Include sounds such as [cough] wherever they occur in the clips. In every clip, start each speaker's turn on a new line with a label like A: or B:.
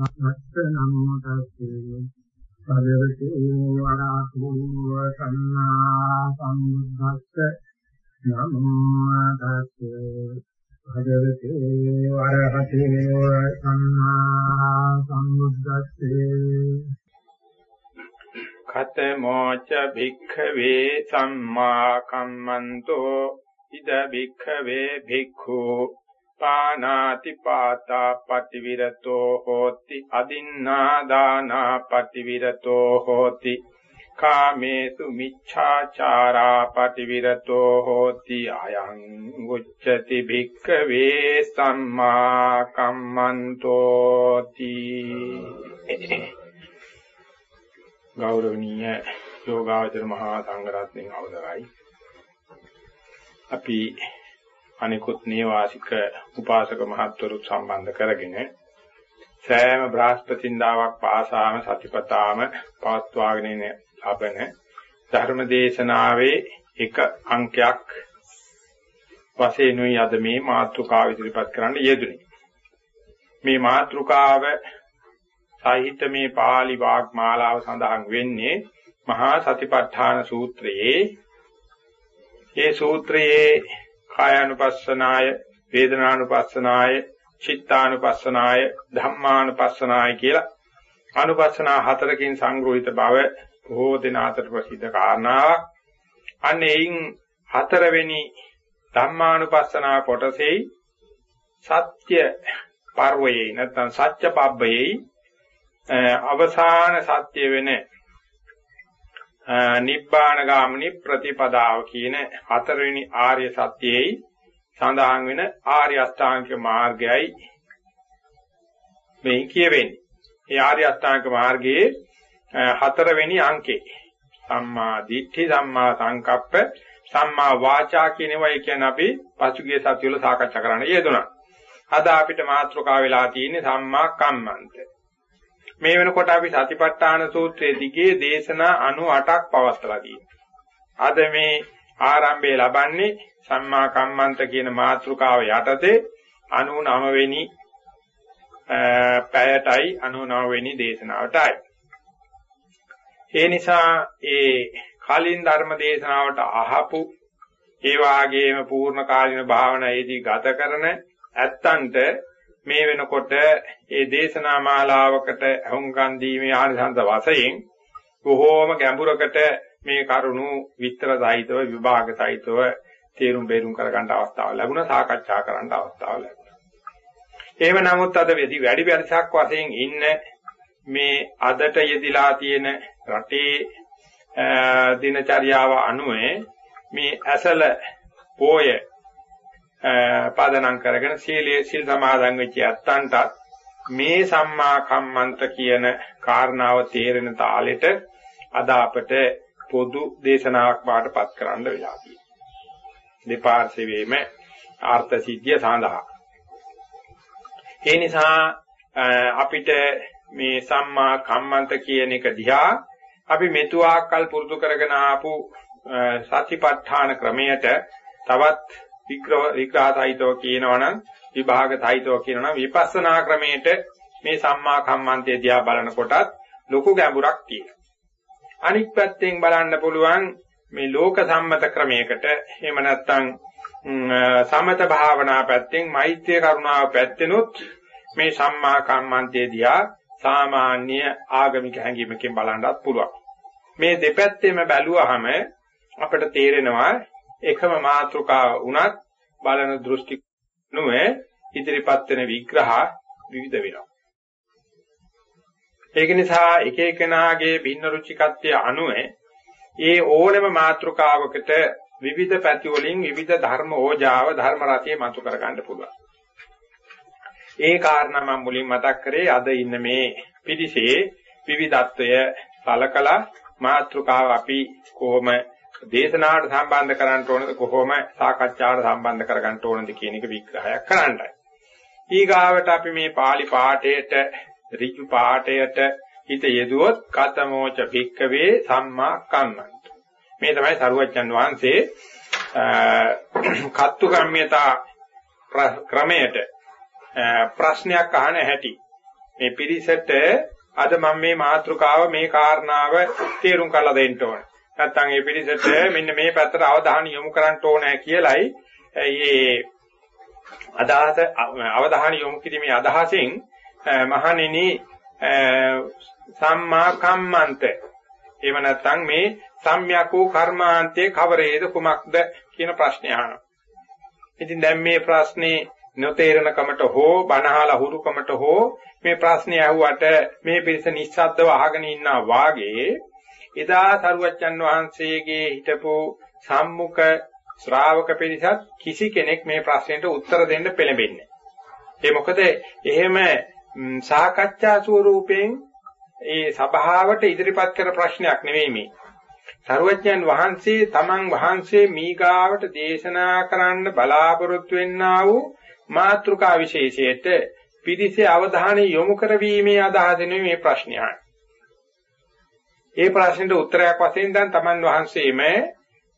A: සම්බුද්දස්ස නමෝ තස්සේ භගවතු වරහතු සම්මා සම්බුද්දස්ස නමෝ තස්සේ භගවතු වරහතු සම්මා සම්බුද්දස්සේ
B: කතමෝච භික්ඛවේ සම්මා කම්මන්තෝ ඉද භික්ඛවේ භික්ඛු පානාති පාතා පටිවිරතෝ හෝති. අදින්නා දානා පටිවිරතෝ හෝති. කාමේසු මිච්ඡාචාරා පටිවිරතෝ හෝති. අයං උච්චති භික්ඛවේ සම්මා කම්මන්තෝති. ගෞරවනීය යෝගාවචර මහා සංඝරත්නයන් අවසරයි. අපි අනිකුත් නේවාසික උපාසක මහත්වරු සම්බන්ධ කරගෙන සෑම බ්‍රහස්පතින්දාවක් පාසාම සතිපතාම පවත්වාගෙන ලබන ධර්ම දේශනාවේ එක අංකයක් වශයෙන්ුයි අද මේ මාතෘකාව ඉදිරිපත් කරන්න යෙදුනේ. මේ මාතෘකාව සාහිත්‍ය මේ pāli වාග්මාලාව සඳහන් වෙන්නේ මහා සතිපට්ඨාන සූත්‍රයේ ඒ සූත්‍රයේ කායानुපස්සනාය වේදනානුපස්සනාය චිත්තානුපස්සනාය ධම්මානුපස්සනාය කියලා අනුපස්සනා හතරකින් සංග්‍රහිත බව බොහෝ දෙනාට ප්‍රසිද්ධ කාරණාවක්. අන්න එයින් හතරවෙනි ධම්මානුපස්සනා කොටසෙයි සත්‍ය පර්වයේ නැත්නම් සත්‍ය පබ්බයේ අවසාන සත්‍ය වෙන නිබ්බාන ගාමිනී ප්‍රතිපදාව කියන හතරවෙනි ආර්ය සත්‍යයයි සඳහන් වෙන ආර්ය අෂ්ටාංගික මාර්ගයයි මේ කියවෙන්නේ. මේ ආර්ය අෂ්ටාංගික මාර්ගයේ හතරවෙනි අංකේ සම්මා දිට්ඨි සම්මා සංකප්ප සම්මා වාචා කියන ඒවා කියන්නේ අපි පසුගිය සතියවල සාකච්ඡා කරන්න යෙදුණා. අද අපිට මාතෘකාව වෙලා තියෙන්නේ සම්මා කම්මන්ත. මේ වෙනකොට අපි සතිපට්ඨාන සූත්‍රයේ දිගේ දේශනා 98ක් පවත්ලා තියෙනවා. අද මේ ආරම්භය ලබන්නේ සම්මා කම්මන්ත කියන මාතෘකාව යටතේ 99 වෙනි පැයටයි 99 වෙනි දේශනාවටයි. ඒ නිසා ඒ කලින් ධර්ම දේශනාවට අහපු ඒ වාගේම පූර්ණ කාලින භාවනාවේදී ගත කරන ඇත්තන්ට මේ වෙනකොට ඒ දේශනා මාලාවකට අහුම්කන් දීමේ ආනිසංස වශයෙන් බොහෝම ගැඹුරකට මේ කරුණු විස්තර සහිතව විභාග සහිතව තේරුම් බේරුම් කරගන්න අවස්ථාව ලැබුණා සාකච්ඡා කරන්න අවස්ථාව ලැබුණා. එහෙම නමුත් අද වැඩි වැඩි පරිසක් වශයෙන් ඉන්න මේ අදට යෙදිලා තියෙන රටේ දිනචරියාව අනුව මේ ඇසල පෝය පාදනම් කරගෙන සීලයේ සිල් සමාදන් වෙච්ච ඇත්තන්ටත් මේ සම්මා කම්මන්ත කියන කාරණාව තේරෙන තාලෙට අද අපට පොදු දේශනාවක් වාටපත් කරන්න වෙලා තියෙනවා. දෙපාර්ශ්වයේම ආර්ථ සිද්ධිය සඳහා. ඒ නිසා අපිට මේ සම්මා කම්මන්ත කියන එක දිහා අපි මෙතුආකල් පුරුදු කරගෙන ආපු සතිපට්ඨාන ක්‍රමයට තවත් විග්‍රහ විග්‍රහසහිතව කියනවනම් විභාගසහිතව කියනවනම් විපස්සනා ක්‍රමයට මේ සම්මා කම්මන්තය දිහා බලනකොටත් ලොකු ගැඹුරක් තියෙනවා. අනිත් පැත්තෙන් බලන්න පුළුවන් මේ ලෝක සම්මත ක්‍රමයකට එහෙම නැත්නම් සමත භාවනා පැත්තෙන් මෛත්‍රිය කරුණාව පැත්තෙනුත් මේ සම්මා කම්මන්තේ දිහා සාමාන්‍ය ආගමික හැඟීමකින් බලන්නත් පුළුවන්. මේ දෙපැත්තෙම බැලුවහම අපිට තේරෙනවා එකම මාතෘකාව වුණත් බලන දෘෂ්ටි නුවේ ඉදිරිපත් වෙන විග්‍රහ විවිධ වෙනවා. ඒක නිසා එක එකනාගේ භින්න රුචිකත්වයේ අනුව ඒ ඕනම මාතෘකාවකට විවිධ පැති වලින් විවිධ ධර්ම ඕජාව ධර්ම රතිය මතු කරගන්න පුළුවන්. ඒ කාරණා මම මුලින් මතක් කරේ අද ඉන්න මේ පිටිසේ විවිධත්වය සලකලා මාතෘකාව අපි කොහොම දේශනාවට සම්බන්ධ කරන්න ඕනද කොහොම සාකච්ඡාවට සම්බන්ධ කරගන්න ඕනද කියන එක විග්‍රහයක් කරන්නයි. ඊගාවට අපි මේ pāli පාඨයට ඍජු පාඨයට හිත යෙදුවොත් කතමෝච භික්කවේ සම්මා කම්මන්ත. මේ තමයි සරුවච්චන් වහන්සේ කත්තු කම්මිතා ක්‍රමයට ප්‍රශ්නයක් අහන හැටි. මේ පිරිසට අද මම මේ මාතෘකාව මේ කාරණාව තේරුම් කරලා දෙන්න ඕනේ. නැත්තම් මේ පිරිසට මෙන්න මේ පැත්තට අවධානය යොමු කරන්න ඕනේ කියලයි මේ අදහස අවධානය යොමු කිරීමේ අදහසින් මහණෙනි සම්මා කම්මන්ත එහෙම නැත්නම් මේ සම්්‍යක් වූ කර්මාන්තයේ කවරේද කුමක්ද කියන ප්‍රශ්නේ අහනවා. ඉතින් දැන් මේ ප්‍රශ්නේ නොතේරෙනකමට හෝ බනහලා හුරුකමට හෝ මේ ප්‍රශ්නේ ඇහුවට මේ පිරිස නිස්සද්දව අහගෙන ඉන්නා වාගේ එදා සරුවච්චන් වහන්සේගේ හිටපු සම්මුඛ ශ්‍රාවක පිරිසත් කිසි කෙනෙක් මේ ප්‍රශ්නෙට උත්තර දෙන්න පෙළඹෙන්නේ. ඒ මොකද එහෙම සාකච්ඡා ස්වරූපයෙන් ඒ සභාවට ඉදිරිපත් කර ප්‍රශ්නයක් නෙවෙයි මේ. සරුවච්චන් වහන්සේ තමන් වහන්සේ මීගාවට දේශනා කරන්න බලාපොරොත්තු වෙන්නා වූ මාත්‍රිකා විශේෂයට පිරිසේ අවධානය යොමු කරවීමේ අදහසින් මේ ප්‍රශ්නය ඒ ප්‍රශ්නෙට උත්තරයක් වශයෙන් දැන් තමන් වහන්සේම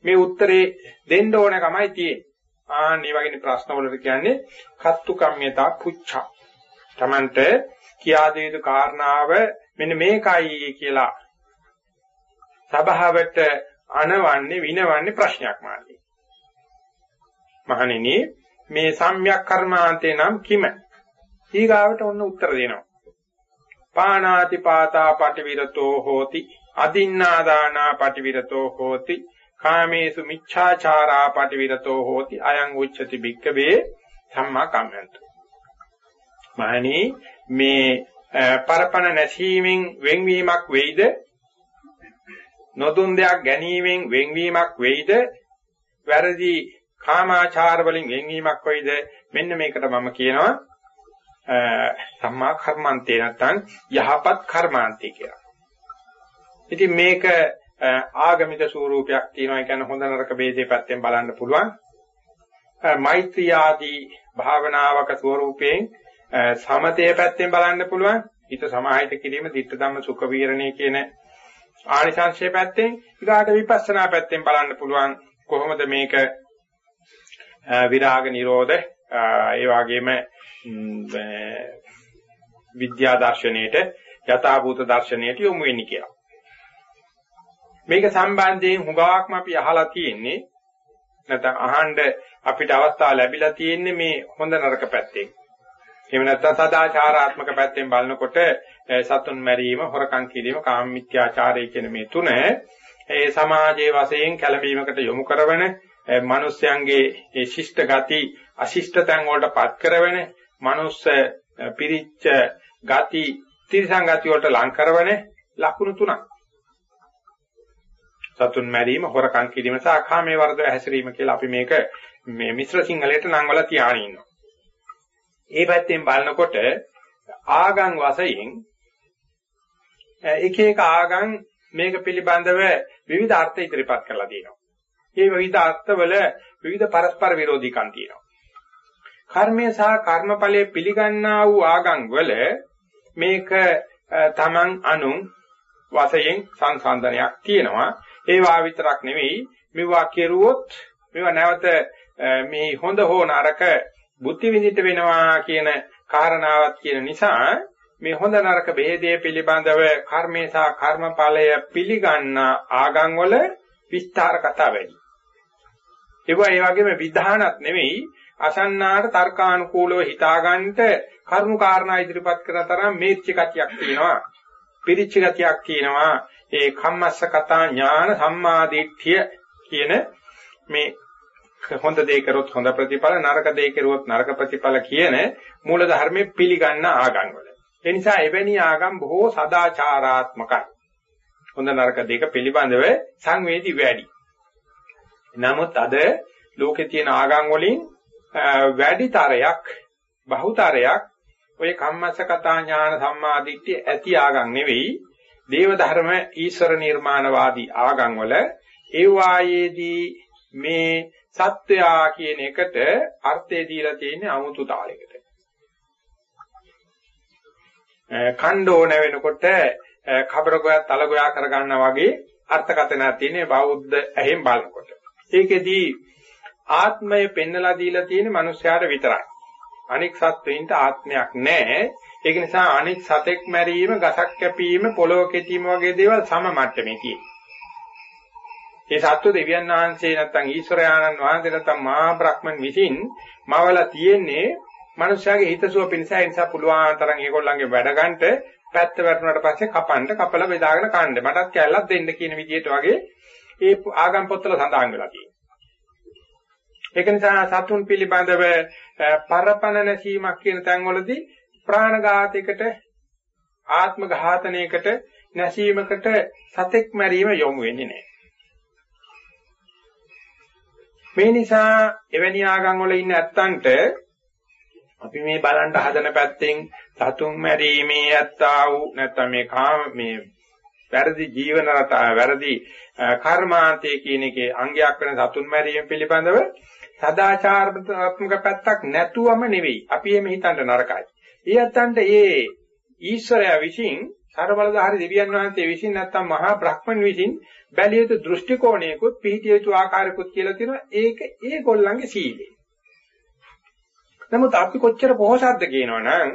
B: මේ උත්තරේ දෙන්න ඕන කමයි තියෙන්නේ. ආන් මේ වගේ ප්‍රශ්න වලට කියන්නේ කත්තු කම්මිතා පුච්චා. තමන්ට කියා දෙ යුතු කාරණාව මෙන්න මේකයි කියලා සභාවට අනවන්නේ විනවන්නේ ප්‍රශ්නයක් මාර්ගයේ. මහණෙනි මේ සම්‍යක් කර්මාන්තේ නම් කිම? ඊගාවට ඔන්න උත්තර දෙනවා. පාණාති පාතා පටිවිරතෝ හෝති අදින්නාදානා පටිවිරතෝ හෝති. කාමේසු මිච්ඡාචාරා පටිවිරතෝ හෝති. අයං උච්චති භික්කවේ සම්මා කම්මන්ත. මහණි මේ පරපණ නැසීමෙන් වෙන්වීමක් වෙයිද? නොදුන් දෙයක් ගැනීමෙන් වෙන්වීමක් වෙයිද? වැරදි කාමාචාර වලින් වෙන්වීමක් වෙයිද? මෙන්න මේකට මම කියනවා. සම්මා කර්මාන්තේ නැත්නම් යහපත් කර්මාන්තේ කියලා. ඉතින් මේක ආගමික ස්වරූපයක් තියෙනවා ඒ කියන්නේ හොඳ නරක ભેදේ පැත්තෙන් බලන්න පුළුවන්. මෛත්‍රී ආදී භාවනාවක ස්වරූපයෙන් සමතේ පැත්තෙන් බලන්න පුළුවන්. හිත සමාහිත කිරීම, ditta ධම්ම සුඛ විහරණය කියන ආනිසංශය පැත්තෙන්, ඊගාට විපස්සනා පැත්තෙන් බලන්න පුළුවන්. කොහොමද මේක විරාග නිරෝධ ඒ වගේම විද්‍යා දර්ශනයේට යථාභූත දර්ශනයට යොමු වෙන්නේ කියලා. මේක සම්බන්ධයෙන් හුඟාක්ම අපි අහලා තියෙන්නේ නැත්නම් අහන්න අපිට අවස්ථාව ලැබිලා තියෙන්නේ මේ හොඳ නරක පැත්තෙන්. එහෙම නැත්නම් සදාචාරාත්මක පැත්තෙන් බලනකොට සතුන් මැරීම, හොරකම් කිරීම, කාම මිත්‍යාචාරය කියන මේ තුන ඒ සමාජයේ වශයෙන් කැළඹීමකට යොමු කරන මිනිස්යන්ගේ ඒ ශිෂ්ට ගති අශිෂ්ට තැන් වලට පත් කරවන මනුස්ස පිරිච්ච ගති තිරසං ගති වලට ලං කරවන ලකුණු තුනක්. සතුන් මැරීම, හොරකම් කිරීම සහ කාමයේ වර්ධව හැසිරීම කියලා අපි මේක මේ මිශ්‍ර සිංහලයට නම් වල තියාගෙන ඉන්නවා. ඒ පැත්තෙන් බලනකොට ආගම් වශයෙන් එක එක ආගම් මේක පිළිබඳව විවිධ අර්ථ ඉදිරිපත් කරලා තියෙනවා. මේ විවිධ අර්ථවල විවිධ පරස්පර විරෝධීකම් තියෙනවා. කර්මය සහ කර්මඵලයේ පිළිගන්නා වූ ආගම් වල මේක තමන් අනුන් වශයෙන් සංසන්දනයක් තියෙනවා. ඒවා විතරක් නෙවෙයි මෙවුවා කෙරුවොත් මේවා නැවත මේ හොඳ හෝ නරක බුද්ධි විඳිට වෙනවා කියන කාරණාවක් කියන නිසා මේ හොඳ නරක ભેදයේ පිළිබඳව කර්මේ සහ කර්මඵලය පිළිගන්න ආගම් වල විස්තර කතා වැඩි. ඒවා ඒ වගේම විධානත් නෙවෙයි අසන්නාට තර්කානුකූලව හිතාගන්නට කරුණු කාරණා ඉදිරිපත් කරන තරම් මේච්ච ගතියක් තියෙනවා. පිරිච්ච ගතියක් තියෙනවා. ඒ කම්මස්ස කතා ඥාන සම්මාදිට්ඨිය කියන මේ හොඳ දේ කරොත් හොඳ ප්‍රතිඵල නරක දේ කරුවොත් නරක ප්‍රතිඵල කියන මූල ධර්මයේ පිළිගන්න ආගම් වල. ඒ නිසා එවැනි ආගම් බොහෝ සදාචාරාත්මකයි. හොඳ නරක දෙක පිළිබඳව සංවේදී වැඩි. නමුත් අද ලෝකේ තියෙන ආගම් වලින් වැඩිතරයක් බහුතරයක් ඔය කම්මස්සකතා ඥාන සම්මාදිට්ඨිය ඇති ආගම් නෙවෙයි දේව ධර්ම ඊශ්වර නිර්මාණවාදී ආගම් වල ඒ වායේදී මේ සත්වයා කියන එකට අර්ථය දීලා තියෙන්නේ 아무තු තාලයකට. ඛණ්ඩෝන වෙනකොට කබර ගෝයා තල ගෝයා කරගන්නා වගේ අර්ථකථනයක් තියෙන්නේ බෞද්ධ ඇහෙන් බලනකොට. ඒකෙදී ආත්මය පෙන්නලා දීලා තියෙන්නේ මිනිස්යාට විතරයි. අනික් සත්වෙයින්ට ආත්මයක් නැහැ. ඒක නිසා අනික් සතෙක් මැරීම, ගසක් කැපීම, පොළොව කෙටීම වගේ දේවල් සම මට්ටමේ තියෙනවා. ඒ සත්ව දෙවියන් වහන්සේ නැත්නම් ඊශ්වරයාණන් වහන්සේ නැත්නම් මහා බ්‍රහ්මන් විසින් මවලා තියෙන්නේ මිනිස්යාගේ හිතසුව පිණිස ඒ නිසා පුළුවන් තරම් ඒගොල්ලන්ගේ වැඩ ගන්නට පැත්ත වැටුණාට පස්සේ කපන්න කපලා බෙදාගෙන කන්න. මටත් කැල්ලක් දෙන්න කියන විදිහට වගේ ඒ ආගම් පොත්වල සඳහන් වෙලා තියෙනවා. ඒක නිසා සතුන් පිළිබඳව පරපණ නැසීමක් කියන තැන්වලදී ප්‍රාණඝාතයකට ආත්ම ඝාතනයකට නැසීමකට සතෙක් මැරීම යොමු වෙන්නේ නැහැ. මේ නිසා එවැනි ආගම් වල ඉන්න ඇත්තන්ට අපි මේ බලන්න හදන පැත්තෙන් සතුන් මැරීමේ ඇත්තා වූ නැත්නම් මේ කාම මේ වැරදි ජීවන රටාව වැරදි කර්මාන්තයේ කියන එකේ අංගයක් වෙන සතුන් මැරීම පිළිබඳව සදාචාරාත්මක පැත්තක් නැතුවම නෙවෙයි. අපි එහෙම හිතන්න නරකයි. ඒ අත්තන්ට ඒ ඊශ්වරයා විසින් සර්වබලධාරී දෙවියන් වහන්සේ විසින් නැත්තම් මහා බ්‍රහ්මන් විසින් බැලිය යුතු දෘෂ්ටි කෝණයකුත් පිහිටිය යුතු ආකාරයකුත් කියලා තියෙනවා. ඒක ඒගොල්ලන්ගේ සීලය. නමුත් අපි කොච්චර පොහසත්ද කියනවනම්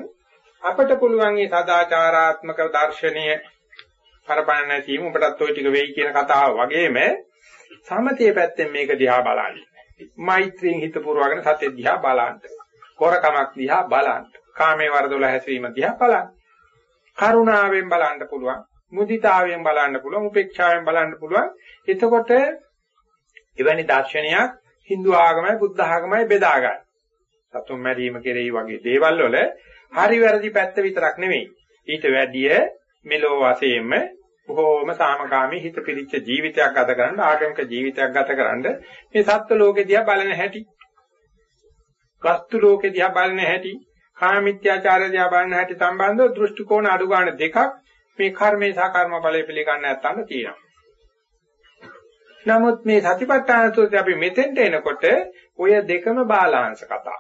B: අපිට පුළුවන් මේ සදාචාරාත්මක දර්ශනය පරපණ නැතිවම උඹටත් ওই ටික වෙයි කියන කතාව වගේම සමතේ පැත්තෙන් මේක දිහා බලන්න. මෛත්‍රියෙන් හිත පුරවගෙන සත්‍ය දිහා බලන්න. කොරකමක් දිහා බලන්න. කාමයේ වරදොල හැසිරීම දිහා බලන්න. කරුණාවෙන් බලන්න පුළුවන්. මුදිතාවෙන් බලන්න පුළුවන්. උපේක්ෂාවෙන් බලන්න පුළුවන්. එතකොට එවැනි දර්ශනයක් Hindu ආගමයි බුද්ධ ආගමයි බෙදා ගන්න. සතුන් මැරීම කෙරෙහි වගේ දේවල් වල හරි වැරදි පැත්ත විතරක් නෙමෙයි. ඊට වැඩිය මෙලෝ වශයෙන්ම බොහෝම සාමකාමී හිත පිරිච්ච ජීවිතයක් ගත කරන්න ආගමික ජීවිතයක් ගත කරන්න මේ සත්ත්ව ලෝකෙ දිහා බලන හැටි වස්තු ලෝකෙ දිහා බලන හැටි කාමීත්‍යාචාරය දිහා බලන හැටි සම්බන්ධව දෘෂ්ටි කෝණ අඩු ගන්න දෙකක් මේ කර්මේ සහ කර්මඵලයේ පිළිගන්න නැත්තඳ තියෙනවා. නමුත් මේ සතිපට්ඨාන සූත්‍රය අපි මෙතෙන්ට එනකොට ඔය දෙකම බාලාංශ කතා.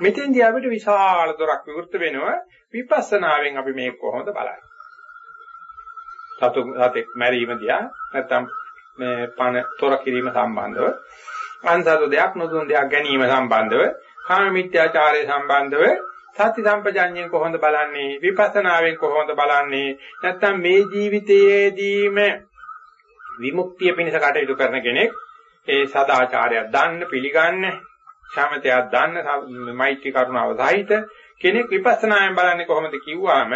B: මෙතෙන්දී අපිට විශාල දොරක් විවෘත වෙනවා විපස්සනාවෙන් අපි මේක කොහොමද බලන්නේ. සතු සතෙක් මැරීම දිහා නැත්තම් මේ පණ තොර කිරීම සම්බන්ධව අන්සතු දෙයක් නොදුන් දෙයක් ගැනීම සම්බන්ධව කාම මිත්‍යාචාරය සම්බන්ධව සති සම්පජඤ්ඤයෙන් කොහොමද බලන්නේ විපස්සනාවෙන් කොහොමද බලන්නේ නැත්තම් මේ ජීවිතයේදීම විමුක්තිය පිණිස කටයුතු කරන කෙනෙක් ඒ සදාචාරයක් දන්න පිළිගන්න ශාමතයක් දන්න මෛත්‍රී කරුණාව සහිත කෙනෙක් විපස්සනායෙන් බලන්නේ කොහොමද කිව්වම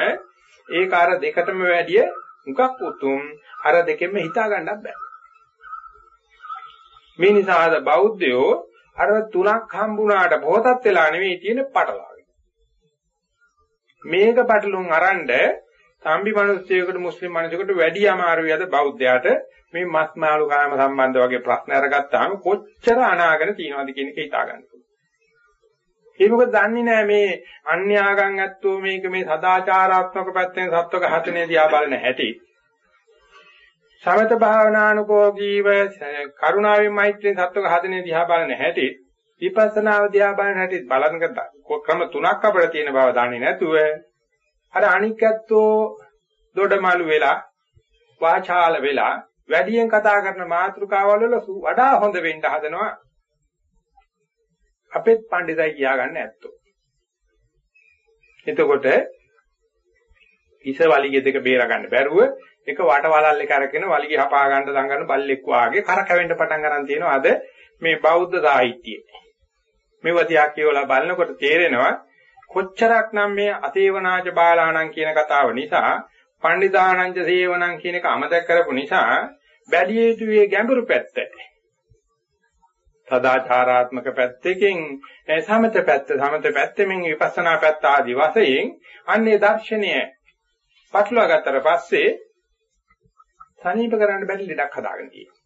B: ඒක අර දෙකටම වැඩිය මුකක් උතුම් අර දෙකෙන්ම හිතා ගන්නත් බෑ. මේ නිසා අද බෞද්ධයෝ අර තුනක් හම්බුණාට බොහෝතත් වෙලා නෙවෙයි තියෙන පටලවාගෙන. මේක පටලුම් අරන්ඩ සම්බි මිනිස්සුයෙකුට මුස්ලිම් මිනිසෙකුට වැඩි අමාරුයි අද බෞද්ධයාට මේ මස් මාළු කාම සම්බන්ධ වගේ ප්‍රශ්න අරගත්තාම කොච්චර අනාගෙන තියනවද කියන එක හිතා ගන්න පුළුවන්. ඒ මොකද දන්නේ නැහැ මේ අන්‍යාගම් ඇත්තෝ මේක මේ සදාචාරාත්මක පැත්තෙන් සත්වක හතනේ දිහා බලන හැටි. සමත භාවනානුකෝගීව කරුණාවෙන් මෛත්‍රියෙන් සත්වක හතනේ දිහා බලන හැටි. විපස්සනාව දිහා බලන හැටි බලන ක්‍රම තුනක් අපිට තියෙන බව දන්නේ නැතුව අර අනික් ඇත්තෝ දොඩමලු වෙලා වාචාල වෙලා වැඩියෙන් කතා කරන මාතෘකාවල් වල වඩා හොඳ වෙන්න හදනවා අපෙත් පඬිතයි කියා ගන්න ඇත්තෝ. එතකොට ඉස වලිගේ දෙක බේර ගන්න බැරුව එක වටවලල් එක අරගෙන වලිගය හපා ගන්න දඟන බල්ලෙක් වාගේ කරකැවෙන්න පටන් ගන්න තියෙනවා අද මේ බෞද්ධ සාහිත්‍යයේ. මේවතියා කියවලා බලනකොට තේරෙනවා කොච්චරක්නම් මේ අසේවනාච බාලාණන් කියන කතාව නිසා පණ්ඩිතානංච සේවනං කියන එක අමතක කරපු නිසා බැලිය යුතු මේ ගැඹුරු පැත්ත. සදාචාරාත්මක පැත්තකින් සමත පැත්ත සමත පැත්තෙන් විපස්සනා පැත්ත ආදි වශයෙන් අන්නේ දර්ශනය පටලවා ගත්තට පස්සේ සනීප කරන්න බැරි ලෙඩක් හදාගෙන තියෙනවා.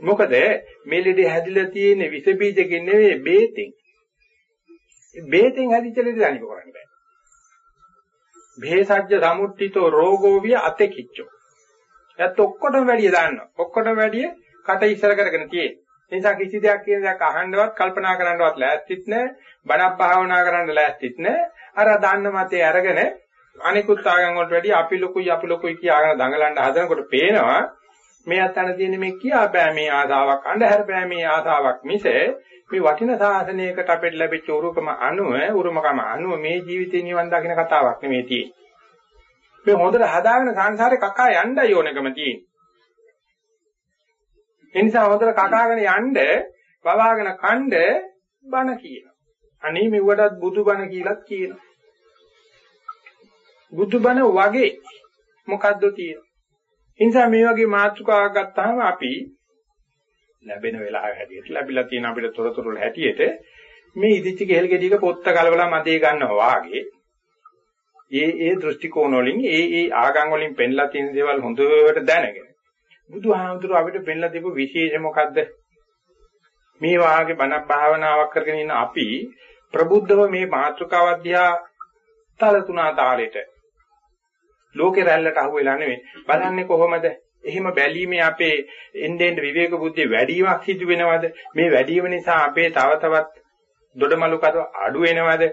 B: මොකද මේ ලෙඩේ හැදිලා තියෙන විස බීජකින් නෙවෙයි බේතෙන්. බේතෙන් හැදිච්ච ලෙඩ සනීප කරන්න බෑ. භේසජ්‍ය සමුට්ඨිතෝ රෝගෝ විය අතෙකිච්චෝ. එයත් ඔක්කොටම වැඩිය දාන්නවා. ඔක්කොටම වැඩිය කට ඉස්සර කරගෙන තියෙන්නේ. ඒ නිසා කිසි දෙයක් කියන දෙයක් අහන්නවත් කල්පනා කරන්නවත් ලෑස්තිත් නැහැ. බණක් භාවනා කරන්න ලෑස්තිත් නැහැ. අර දාන්න මතේ අරගෙන අනිකුත් ආගම් වලට වැඩිය අපි ලොකුයි අපි ලොකුයි කියාගෙන දඟලන්න හදනකොට පේනවා මේ අතන තියෙන මේ කියා බෑ මේ ආසාවක් අඳුර බෑ මේ ආසාවක් මිස මේ වටින සාසනයකට අපිට ලැබිච්ච උරුකම අනුව උරුමකම අනුව මේ ජීවිතේ නිවන් දකින්න කතාවක් නෙමෙයි තියෙන්නේ. මේ හොඳට හදාගෙන සංසාරේ කකා යන්නයි ඕනකම තියෙන්නේ. ඒ නිසා හොඳට කකාගෙන යන්න බවාගෙන කණ්ඩ බණ කියනවා. අනේ මෙව්වටත් බුදු බණ කියලාත් කියනවා. බුදු බණ වගේ මොකද්ද තියෙන්නේ? ඒ නිසා මේ වගේ මාතෘකාවක් ගත්තාම අපි ලැබෙන වෙලාව හැටියට ලැබිලා තියෙන අපිට තොරතුරු හැටියට මේ ඉදිච්ච ගෙල් ගෙඩියක පොත්ත කලවලා මතේ ගන්නවා වාගේ ඒ ඒ දෘෂ්ටි කෝණ වලින් ඒ ඒ ආගම් වලින් පෙන්ලා තියෙන දේවල් හොඳට දැනගෙන බුදුහාමුදුරුව අපිට පෙන්ලා දීපු විශේෂ මොකද්ද මේ වාගේ බණ භාවනාවක් කරගෙන ඉන්න අපි ප්‍රබුද්ධව මේ මාතෘකාව අධ්‍යා තල තුනා තාලෙට ලෝකේ රැල්ලට අහු වෙලා නෙවෙයි බලන්නේ කොහොමද එහෙම බැලීමේ අපේ එන්නෙන් විවේක බුද්ධිය වැඩිවීමක් සිදු වෙනවද? මේ වැඩිවීම නිසා අපේ තව තවත් දොඩමලු කර අඩු වෙනවද?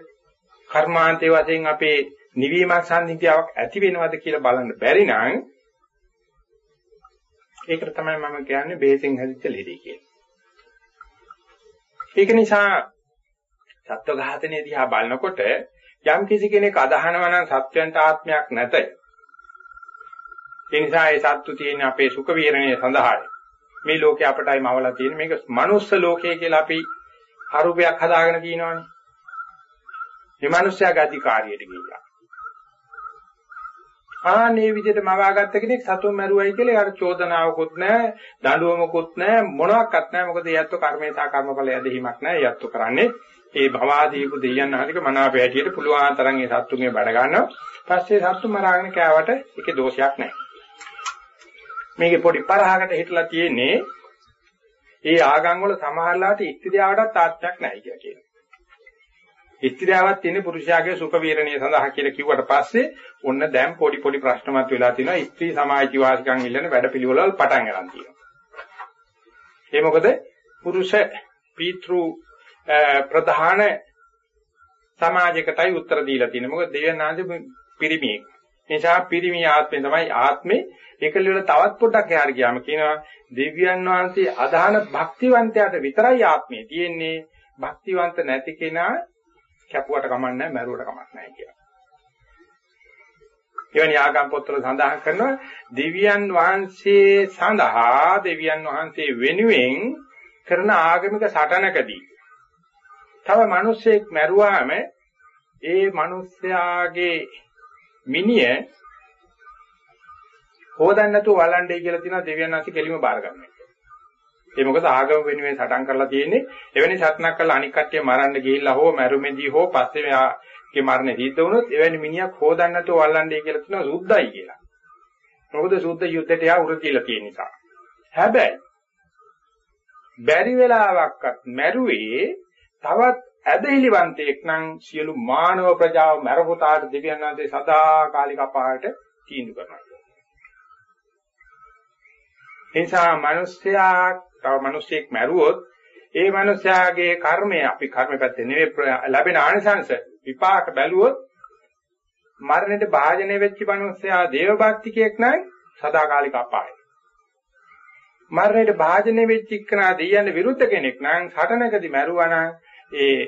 B: කර්මාන්තයේ වශයෙන් අපේ නිවීමක් සම්නිතියාවක් ඇති වෙනවද කියලා බලන්න බැරි නම් ඒකට තමයි මම කියන්නේ බේසින් හැදිච්ච ලෙඩේ කියලා. ඒක නිසා සත්ව ඝාතනයේ දිහා බලනකොට යම් කිසි කෙනෙක් අදහනවා නම් සත්වයන්ට ආත්මයක් නැතයි ඒ නිසා ඒ සත්තු තියෙන අපේ සුඛ විහරණය සඳහායි. මේ ලෝකේ අපටයි මවලා තියෙන මේක මනුස්ස ලෝකය කියලා අපි අරූපයක් හදාගෙන තියෙනවානේ. මේ මනුස්සයා ගති කාර්යයට ගියා. ආනේ විදිහට මවාගත්ත කෙනෙක් සතුන් මරුවයි කියලා යාර චෝදනාවකුත් නැහැ, දඬුවමකුත් නැහැ, මොනවත් නැහැ. මොකද යැත්තු කර්මේ සහ කර්මඵල යදීමක් නැහැ. යැත්තු කරන්නේ ඒ භවාදීපු දෙයයන් ආදික මනාප හැටියට පුළුවන් තරම් ඒ සත්තුන්ගේ බඩ ගන්නවා. පස්සේ සත්තු මරාගෙන කෑවට ඒකේ දෝෂයක් නැහැ. මේකේ පොඩි පරහකට හිටලා තියෙන්නේ ඒ ආගම් වල සමහරලාට ඉස්ත්‍රියාවටත් තාත්‍යක් නැහැ කියලා කියනවා. ඉස්ත්‍රියාවක් තියෙන පුරුෂයාගේ සුඛ වීරණිය සඳහා කියලා කිව්වට පස්සේ ඔන්න දැන් පොඩි පොඩි ප්‍රශ්න මත වෙලා තියෙනවා. ස්ත්‍රී සමාජ ජීවාසිකම් ඉල්ලන වැඩපිළිවෙල පටන් ගන්න තියෙනවා. ඒ මොකද පුරුෂ පීතෘ ප්‍රධාන සමාජයකටයි උත්තර දීලා තියෙන්නේ. මොකද දෙවියන් ආන්දේ පිරිමියෙක්. නිසා පිරිමි ආත්මේ තමයි ආත්මේ ඒකල වල තවත් පොඩ්ඩක් එහාට ගියාම කියනවා දෙවියන් වහන්සේ අදහන භක්තිවන්තයාට විතරයි ආත්මය තියෙන්නේ භක්තිවන්ත නැති කෙනා කැපුවට කමන්නේ මැරුවට කමක් නැහැ කියලා. එවැනි ආගම් පොත්වල සඳහන් කරනවා දෙවියන් වහන්සේ සඳහා දෙවියන් වහන්සේ වෙනුවෙන් කරන ආගමික සටනකදී තව මිනිසෙක් මැරුවාම ඒ මිනිස්යාගේ මිනිය හොදන්න නැතුව වළංඩේ කියලා තියෙනවා දෙවියන් වහන්සේ කෙලිම බාර ගන්නවා. ඒ මොකද ආගම වෙනුවෙන් සටන් කරලා තියෙන්නේ එවැනි සටනක් කරලා අනික් කට්ටිය මරන්න ගිහිල්ලා හෝ මැරුමේදී හෝ පස්සේ මෙයාගේ මරණය සිද්ධ වුණොත් එවැනි මිනිහක් හොදන්න නැතුව වළංඩේ කියලා තියෙනවා සුද්ධයි කියලා. මොකද සුද්ධ යුද්ධයට යා උර කියලා තියෙන නිසා. හැබැයි බැරි වෙලාවක්වත් මැරුවේ තවත් ඇදහිලිවන්තයෙක් නම් සියලු මානව ප්‍රජාව මරපොතාට දෙවියන් වහන්සේ සදාකාලික අපායට තීන්දුව කරනවා. නිසා මිනිස්යා තව මිනිසෙක් මැරුවොත් ඒ මිනිස්යාගේ කර්මය අපි කර්ම පැත්තේ නෙවෙයි ලැබෙන ආනිසංශ විපාක බැලුවොත් මරණයට භාජනය වෙච්ච මිනිස්යා දේවභක්තිකයෙක් නම් සදාකාලික අපායයි. මරණයට භාජනය වෙච්ච එක්කනා දෙයයන් විරුද්ධ කෙනෙක් නම් සටනකදී මැරුවා නම් ඒ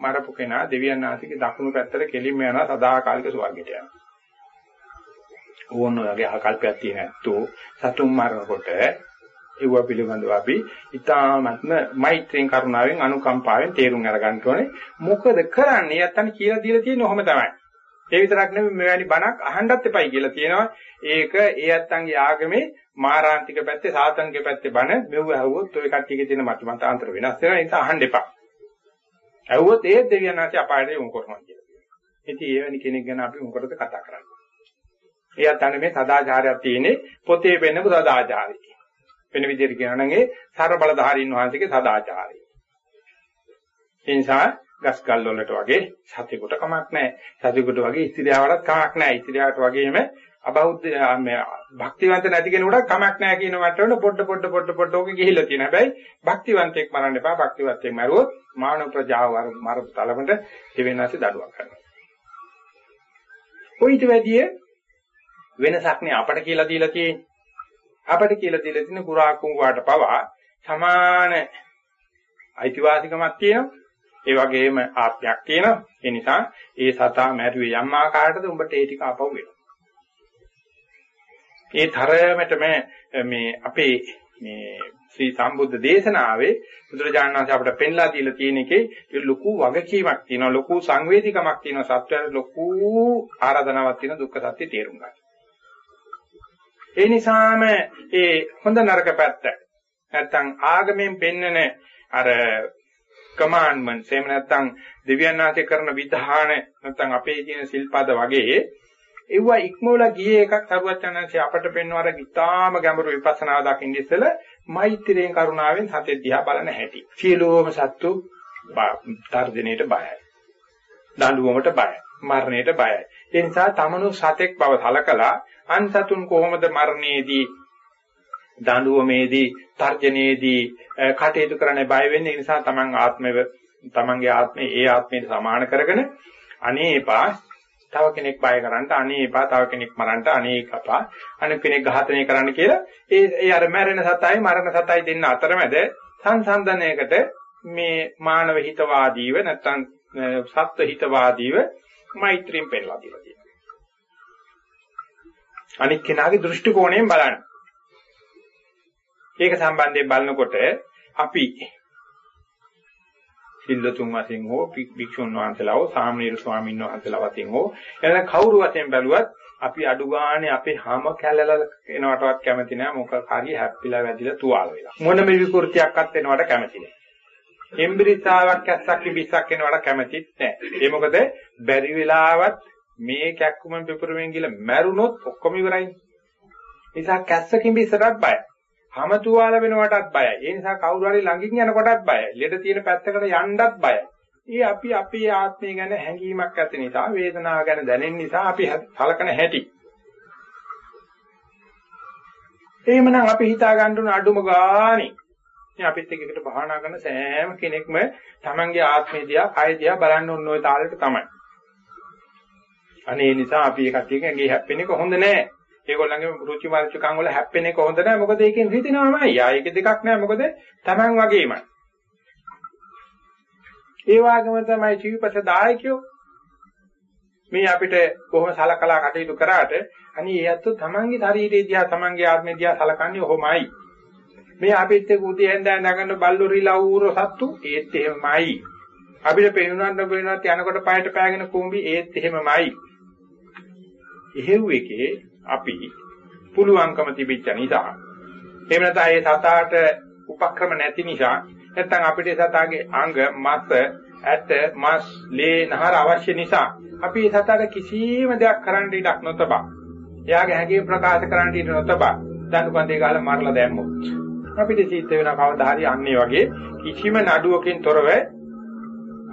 B: මරපු කෙනා දෙවියන් ආසිකේ දකුණු පැත්තට කෙලින්ම යනවා සදාකාලික ස්වර්ගයට යනවා. ඕන වගේ ආකල්පයක් තියෙන ඇත්තෝ සතුන් මරනකොට ඒව පිළිබඳව අපි ඊ타ත්ම මෛත්‍රියෙන් කරුණාවෙන් අනුකම්පාවෙන් තේරුම් අරගන්න ඕනේ. මොකද කරන්නේ? යත්තන් කියලා දීලා තියෙන්නේ ඔහොම තමයි. ඒ විතරක් නෙමෙයි මෙවැනි බණක් අහන්නත් එපයි කියලා තියෙනවා. ඒක ඒ යත්තන්ගේ ආගමේ මාරාන්තික පැත්තේ සාතන්ගේ පැත්තේ බණ මෙව ඇහුවොත් ඔය කට්ටියගේ තියෙන මත මතාන්තර වෙනස් වෙනවා. ඒ නිසා අහන්න එපා. ඇහුවොත් ඒ දෙවියන් ආශ්‍රය අපායට යොමු කරනවා කියලා කියනවා. ඉතින් ඒ වැනි කෙනෙක් ගැන අපි මොකටද කතා කරන්නේ? එයාත් අන්න මේ සදාචාරයක් තියෙන්නේ පොතේ වෙන්නපු සදාචාරය. වෙන විදිහට කියනවා නම් ඒ සර බලධාරීන් වහන්සේගේ සදාචාරය. ඒ නිසා ගස්කල් වලට වගේ සතියකට කමක් නැහැ. සතියකට වගේ ඉස්තිරියාවටත් කමක් නැහැ. ඉස්තිරියාවට වගේම අබෞද්ධ භක්තිවන්ත නැති කෙනෙකුට කමක් නැහැ කියන මට්ටමට පොඩ පොඩ පොඩ පොඩ ඕක ගිහිල්ලා තියෙන හැබැයි භක්තිවන්තයෙක් මරන්න එපා. භක්තිවන්තයෙක් මරුවොත් මානව ප්‍රජාව මරපු තලමට දෙවෙනාසි දඩුවම් කරනවා. කොයිට වැඩිය වෙනසක් නේ අපට කියලා දීලා තියෙන්නේ. අපට කියලා දීලා තියෙන කුරා කුංගුවාට පවා සමාන අයිතිවාසිකමක් තියෙනවා. ඒ වගේම ආත්මයක් තියෙනවා. ඒ නිසා ඒ සතා මැරුවේ යම් ආකාරයකද උඹට ඒ ටික අපව වෙනවා. ඒ තරමටම මේ අපේ මේ ශ්‍රී සම්බුද්ධ දේශනාවේ බුදුරජාණන් වහන්සේ අපිට පෙන්ලා දීලා තියෙන එකේ ලොකු වගකීමක් තියෙනවා ලොකු සංවේදීකමක් තියෙනවා සත්‍යයට ලොකු ආරාධනාවක් තියෙන දුක්ඛ සත්‍ය තේරුම් ගන්න. ඒ නිසාම ඒ හොඳ නරක පැත්ත නැත්තම් ආගමෙන් පෙන්නන අර කමාන්ඩ්මන්ට්ස් එහෙම නැත්තම් දෙවියන් වහන්සේ කරන විධාන නැත්තම් අපේ කියන සිල්පද වගේ ඒවා ඉක්මවලා ගියේ එකක් සරුවචනන්සේ අපට පෙන්වන ගිතාම ගැඹුරු විපස්සනා දකින්න ඉස්සෙල්ලා මෛත්‍රියෙන් කරුණාවෙන් සතේ දිහා බලන හැටි. සියලුම සත්තු තර්ජනයට බයයි. දඬුවමට බයයි. මරණයට බයයි. ඒ නිසා තමනු සතෙක් බව සලකලා අන්සතුන් කොහොමද මරණයේදී දඬුවමේදී තර්ජනයේදී කටයුතු කරන්න බය වෙන්නේ? ඒ නිසා තමන් ආත්මෙව තමන්ගේ ආත්මේ ඒ ආත්මයට සමාන කරගෙන අනේපා තව කෙනෙක් බය කරන්නට අනේපා තව කෙනෙක් මරන්නට අනේකපා අනෙක් කෙනෙක් ඝාතනය කරන්න කියලා ඒ ඒ අර මැරෙන සතයි මරණ සතයි දෙන්න අතරමැද සංසන්දනයකට මේ මානව හිතවාදීව නැත්තම් සත්ව හිතවාදීව මෛත්‍රියෙන් පෙන්ලා දීලා තියෙනවා. අනික් කෙනාගේ දෘෂ්ටි කෝණයෙන් බලන්න. ඒක සම්බන්ධයෙන් බලනකොට අපි සිල්ලතුන් වශයෙන් හෝ භික්ෂුන් වහන්සේලා හෝ සාමණේර ස්වාමීන් වහන්සේලා වශයෙන් හෝ එන කවුරු වශයෙන් බැලුවත් අපි අඩු ගානේ අපේ හැම කැලල එනවටවත් කැමති නෑ මොකක් හරි හැප්පිලා වැදිලා තුවාල වෙලා මොනම විකෘතියක්වත් එනවට කැමති නෑ එම්බිරිසාවක් ඇස්සක් කිබිස්සක් එනවට කැමතිත් නෑ ඒ මොකද බැරි වෙලාවත් මේ කැක්කුම පෙපරුවෙන් ගිල මැරුණොත් ඔක්කොම ඉවරයි නිසා කැස්ස කිඹිස්සටත් බයයි හැමතුවාල වෙනවටත් බයයි. ඒ නිසා කවුරු හරි ළඟින් යනකොටත් බයයි. ලෙඩ තියෙන පැත්තකට යන්නත් බයයි. ඒ අපි අපේ ආත්මය ගැන හැඟීමක් ඇති නිසා වේදනාව ගැන දැනෙන නිසා අපි සලකන හැටි. එහෙමනම් අපි හිතා ගන්න ඕන අඩුම ගානේ. ඉතින් අපිත් එක්ක එකට භාවනා කරන සෑම කෙනෙක්ම තමන්ගේ ආත්මය දිහා, කය දිහා බලන්න ඕන ওই තාලෙට තමයි. අනේ නිසා අපි ඒ කට්ටියගෙන් ගේ හැප්පෙන්නේ කොහොඳ නැහැ. ඒගොල්ලන්ගේ රුචි මාර්චකම් වල හැප්පෙන්නේ කොහොඳ නැහැ. මොකද ඒකෙන් රිදෙනවමයි. ආ ඒක දෙකක් නැහැ. මොකද Taman වගේමයි. ඒ වගේම තමයි ජීවිත දායකයෝ මේ අපිට කොහොම සලකලා කටයුතු කරාට අනිත් ඒ අත්තු තමන්ගේ ශරීරය දිහා තමන්ගේ ආත්මය දිහා සලකන්නේ ඔහොමයි. මේ අපිත් එක්ක උදේ හැන්දෑ නගන බල්ලොරි ලවුර සත්තු ඒත් එහෙමයි. අපිට පේනුනන්න පේනවත් යනකොට පයට පෑගෙන කුඹි ඒත් එහෙමමයි. එහෙව් එකේ අපි පුළුවන්කම තිබිච්ච නිසා එහෙම නැත්නම් ඒ සතාට උපක්‍රම නැති නිසා නැත්නම් අපිට සතාගේ අංග මස් ඇට මස් ලේ නහර අවශ්‍ය නිසා අපි ඒ සතාට කිසිම දෙයක් කරන්න ඉඩක් නොතබා එයාගේ හැඟීම් ප්‍රකාශ කරන්න ඉඩ නොතබා දඬු කන්දේ ගාලා මරලා දැම්මොත් අපිට සිද්ධ වෙන කවදා හරි අන්නේ වගේ කිසිම නඩුවකින් තොරව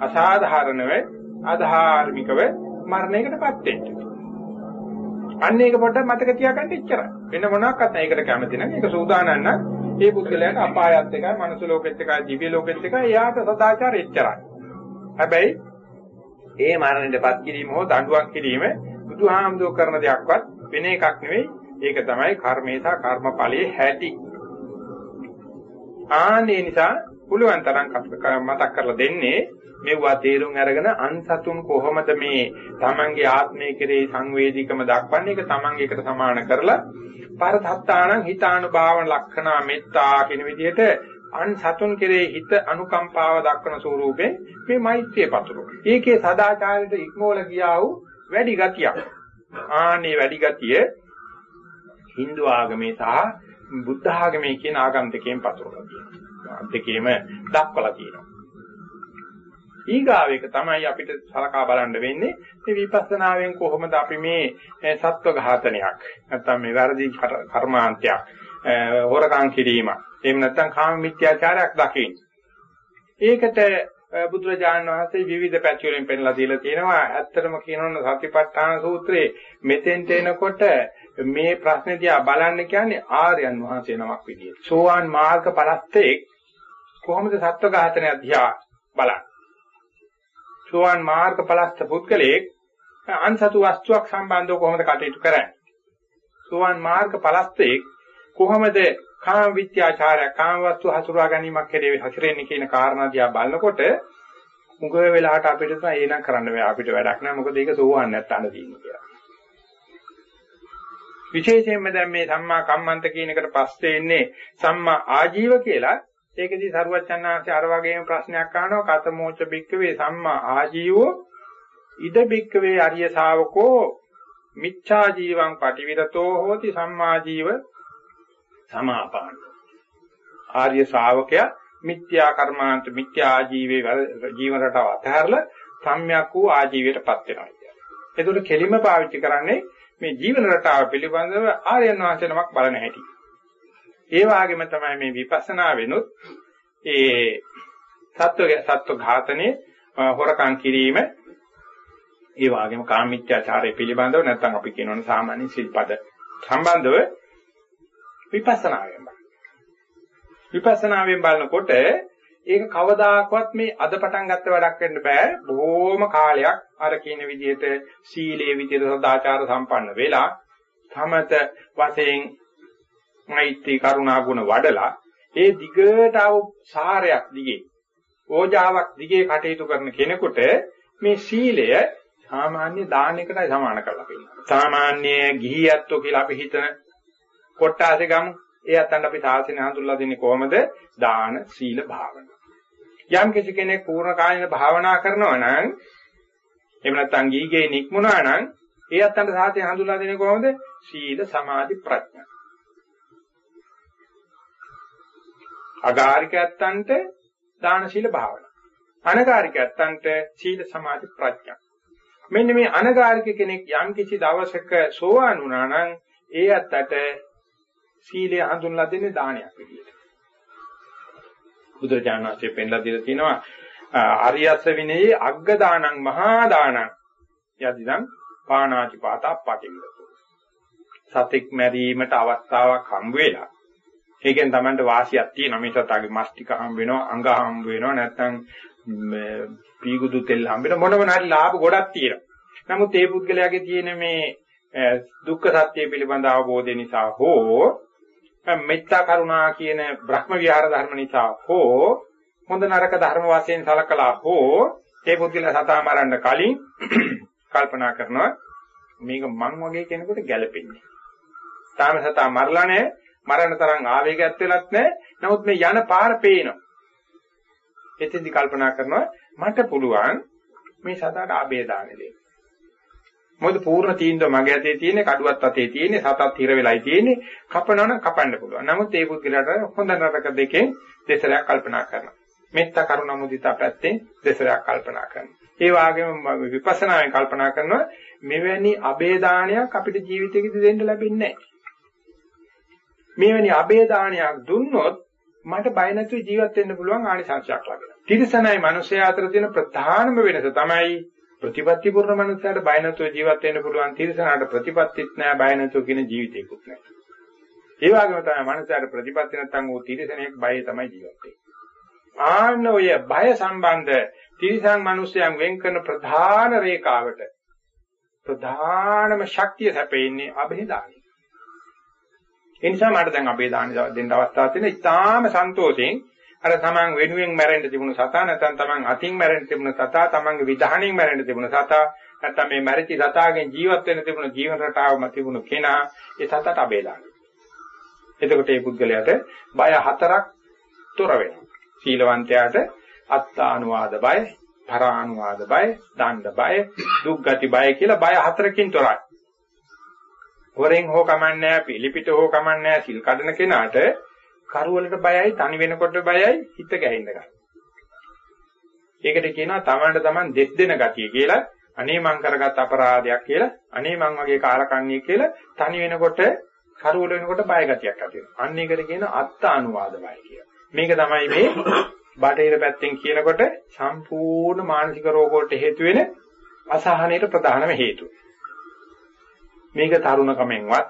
B: අසාධාරණව අධාර්මිකව මරණයකටපත් වෙන්නේ අන්න ඒක පොඩ්ඩක් මතක තියාගන්න ඉච්චරයි. වෙන මොනවාක්වත් නැහැ. ඒකට කැමති නැහැ. ඒක සූදානම් නම් ඒ පුද්ගලයාට අපායත් එකයි, මනුස්ස ලෝකෙත් එකයි, දිව්‍ය ලෝකෙත් එකයි, එයාට සදාචාරය එච්චරයි. හැබැයි ඒ මරණයටපත් කිරීම හෝ දඬුවම් කිරීම බුදුහාමුදුර කරන දෙයක්වත් වෙන එකක් නෙවෙයි. ඒක තමයි කර්මේ සහ කර්මඵලයේ හැටි. ආන්නේ නිසා පුළුවන් තරම් මතක් කරලා දෙන්නේ මෙවුවා තේරුම් අරගෙන අන්සතුන් කොහොමද මේ තමන්ගේ ආත්මය කෙරෙහි සංවේදීකම දක්වන්නේ ඒක තමන් එකට සමාන කරලා පරතත්තාණං හිතානුභාවන ලක්ෂණා මෙත්තා කියන විදිහට අන් සතුන් කෙරෙහි හිත අනුකම්පාව දක්වන ස්වරූපේ මේ මෛත්‍රිය පතුරවන. ඒකේ සදාචාරයට ඉක්මෝල ගියා වූ වැඩි ගතියක්. ආනේ වැඩි ගතිය Hindu ආගමේ සහ බුද්ධ ආගමේ කියන ආගම් දෙකෙන් පතුරවලා තියෙනවා. දෙකේම දක්වලා තියෙනවා. ඊගාව එක තමයි අපිට සලකා බලන්න වෙන්නේ මේ විපස්සනාවෙන් කොහොමද අපි මේ සත්ව ඝාතනයක් නැත්නම් මේ වැරදි කර්මාන්තයක් හොරකම් කිරීම එහෙම නැත්නම් කාම මිත්‍යාචාරයක් දකින්නේ ඒකට බුදුරජාණන් වහන්සේ විවිධ පැති වලින් පෙන්ලා දීලා තියෙනවා ඇත්තටම කියනොත් සතිපට්ඨාන සූත්‍රයේ මෙතෙන්ට එනකොට මේ ප්‍රශ්නේ දිහා බලන්න කියන්නේ ආර්යයන් වහන්සේ නමක් විදියට සෝවාන් මාර්ග පලස්තේ කොහොමද සත්ව ඝාතනය දිහා බලන්නේ සෝවාන් මාර්ග පලස්ත පුද්ගලයෙක් අන්සතු වස්තුවක් සම්බන්ධව කොහොමද කටයුතු කරන්නේ? සෝවාන් මාර්ග පලස්තේ කොහොමද කාම විත්‍යාචාරය කාම වස්තු හසුරවා ගැනීමක් කෙරෙහි හසිරෙන්නේ කියන කාරණා දිහා බලනකොට මුගව වෙලාවට අපිට තමයි එනම් කරන්න බෑ අපිට වැඩක් නෑ මොකද ඒක සෝවාන් නැත්තඳ තියෙන්නේ කියලා. විශේෂයෙන්ම දැන් මේ සම්මා කම්මන්ත කියන එකට පස්සේ එන්නේ සම්මා ආජීව කියලා. ඒකදී සරුවච්චන්හන්සේ අර වගේම ප්‍රශ්නයක් අහනවා. කතමෝච බික්කවේ සම්මා ආජීවෝ ඉද බික්කවේ අරිය ශාවකෝ මිච්ඡා ජීවං පටිවිරතෝ හෝති සම්මා ජීව සමාපාන ආර්ය ශාවකයා මිත්‍යා කර්මාන්ත මිත්‍යා ආජීවයේ ජීවන රටාව අතහැරලා සම්‍යක් වූ ආජීවයටපත් වෙනවා. කියන්නේ. ඒකට කෙලිම පාවිච්චි කරන්නේ මේ ජීවන රටාව පිළිබඳව ආර්යයන් වහන්සේ නමක් බලන හැටි. ඒ වගේම තමයි මේ විපස්සනා වෙනුත් ඒ සත්ව සත්ව ඝාතනයේ හොරකම් කිරීම ඒ වගේම කාමීත්‍යාචාරය පිළිබඳව නැත්නම් අපි කියනවනේ සාමාන්‍ය සිල්පද සම්බන්ධව විපස්සනාවෙන් බලන. විපස්සනාවෙන් බලනකොට ඒක කවදාකවත් මේ අද පටන් ගත්ත වැඩක් වෙන්න බෑ. බොහොම කාලයක් අර කියන විදිහට සීලයේ විදිහට සදාචාර සම්පන්න වෙලා තමත වශයෙන් මෛත්‍රී කරුණා ගුණ වඩලා ඒ දිගට ආව සාරයක් දිගේ ඕජාවක් දිගේ කටයුතු කරන කෙනෙකුට මේ සීලය සාමාන්‍ය දානයකටයි සමාන කරලා පෙන්නනවා. සාමාන්‍ය ගිහියත්ෝ කියලා අපි හිතන කොට්ටාසේ ගමු. ඒ අතන අපි සාසනය හඳුල්ලා දෙන්නේ කොහොමද? දාන, සීල, භාවනා. යම් කිසි කෙනෙක් පූර්ණ කාලීන භාවනා කරනවා නම් එහෙම නැත්නම් ගීගේ නික්මුණා නම් ඒ අත්තන්ට සාතේ හඳුලා දෙන්නේ කොහොමද? සීල සමාධි ප්‍රඥා. අගාරිකයන්ට දාන සීල භාවනා. අනගාරිකයන්ට සීල සමාධි ප්‍රඥා. මෙන්න මේ අනගාරික කෙනෙක් යම් කිසි දවසක සෝවාන් වුණා නම් ඒ අත්තට සීලය හඳුන්ලා දෙන්නේ දානයක් විදියට. බුදුරජාණන් වහන්සේ පෙන්ලා දීලා තිනවා ආර්යස විනයේ අග්ග දානං මහා දානං යදිදං පාණාති පාතා පටිවිදතු. සතෙක් මැරීමට අවස්ථාවක් හම් වෙලා. ඒකෙන් Tamanට වාසියක් තියෙනවා. මේ සතාගේ මස් ටික හම් වෙනවා අඟ හම් වෙනවා නැත්නම් පීගුදු තෙල් හම් වෙන මොන මොන හරි ලාභ ගොඩක් තියෙනවා. නමුත් ඒ පුද්ගලයාගේ තියෙන මේ දුක්ඛ සත්‍ය පිළිබඳ අවබෝධය නිසා හෝ මෙත්තා කරුණා කියන බ්‍රහ්ම විහාර ධර්ම නිසා හෝ හොඳ නරක ධර්ම වශයෙන් සලකලා හෝ ඒ පුද්ගලයා සතා මරන්න කලින් [clears throat] කල්පනා කරනවා මේක මං වගේ කෙනෙකුට ගැළපෙන්නේ. තාම සතා මරලා නැහැ මරණ තරම් ආවේගයක් වෙලත් නැහැ. නමුත් මේ යන පාර පේනවා. එතෙන්දි කල්පනා කරනවා මට පුළුවන් මේ සතාට ආබේ දාන්න දෙන්න. මොකද පූර්ණ තීන්දුව මගේ අතේ තියෙන්නේ කඩුවත් අතේ තියෙන්නේ සතත් හිර වෙලයි තියෙන්නේ කපනවනම් කපන්න පුළුවන්. නමුත් ඒ පුද්ගලයාට හොඳ නරක දෙකෙන් දෙසරයක් කල්පනා කරනවා. මෙත්ත කරුණ මුදිතා පැත්තෙන් දෙසරයක් කල්පනා කරනවා. ඒ වගේම විපස්සනාවෙන් කල්පනා කරනවා මෙවැනි අබේදානයක් අපිට ජීවිතේකදී දෙන්න ලැබෙන්නේ නැහැ. මෙවැනි අබේදානයක් දුන්නොත් මට බය නැතුව ජීවත් වෙන්න පුළුවන් ආනිසංශයක් ලැබෙනවා. තිරසනයි මිනිස්යා අතර තියෙන ප්‍රධානම වෙනස තමයි ප්‍රතිපත්ති පුරන මිනිස්යාට බය නැතුව ජීවත් වෙන්න පුළුවන් තිරසනාට ප්‍රතිපත්තිත් නැහැ බය නැතුව කියන ජීවිතේකුත් නැහැ. ඒ වගේම තමයි මිනිස්යාට ප්‍රතිපත්ති නැත්නම් ਉਹ තිරසනෙක් බය තමයි ජීවත් වෙන්නේ. ආන්න ඔය බය සම්බන්ධ තිරසන් මිනිස්යන් වෙන් කරන ප්‍රධාන රේඛාවට ප්‍රධානම ශක්තිය සැපෙන්නේ අබේදානයි. ඒ නිසා මට දැන් අපේ දාන දෙන්න අවස්ථාවක් තියෙනවා. ඉතාම සන්තෝෂයෙන් අර තමන් වෙනුවෙන් මැරෙන්න තිබුණු සතා නැත්නම් තමන් අතින් මැරෙන්න තිබුණු සතා තමන්ගේ විධානයෙන් මැරෙන්න තිබුණු සතා නැත්නම් මේ මැරිච්ච සතාගෙන් ජීවත් වෙන්න තිබුණු ජීවන රටාවම තිබුණු කෙනා ඒ සතට අබේදානවා. එතකොට මේ පුද්ගලයාට බය හතරක් තොර වෙනවා. සීලවන්තයාට අත්තානුවාද බය, පරානුවාද බය, දණ්ඩ බය, දුක්ගති බය කියලා බය හතරකින් තොරයි. හොරෙන් හෝ කමන්නේ පිළිපිට හෝ කමන්නේ සිල් කඩන කෙනාට කරවලට බයයි තනි වෙනකොට බයයි හිත ගැහෙන්න ගන්න. ඒකට කියනවා තමන්ට තමන් දෙස් දෙන ගතිය කියලා අනේ මං කරගත් අපරාධයක් කියලා අනේ මං වගේ කාලකන්ණිය කියලා තනි වෙනකොට කරවල වෙනකොට බය ගතියක් ඇති වෙනවා. අන්න ඒකට කියන අත්ත අනුවාද බය කියලා. මේක තමයි මේ [coughs] බටහිර පැත්තෙන් කියනකොට සම්පූර්ණ මානසික රෝග වලට හේතු වෙන අසහනයට ප්‍රධානම හේතුව. මේක තරුණකමෙන්වත්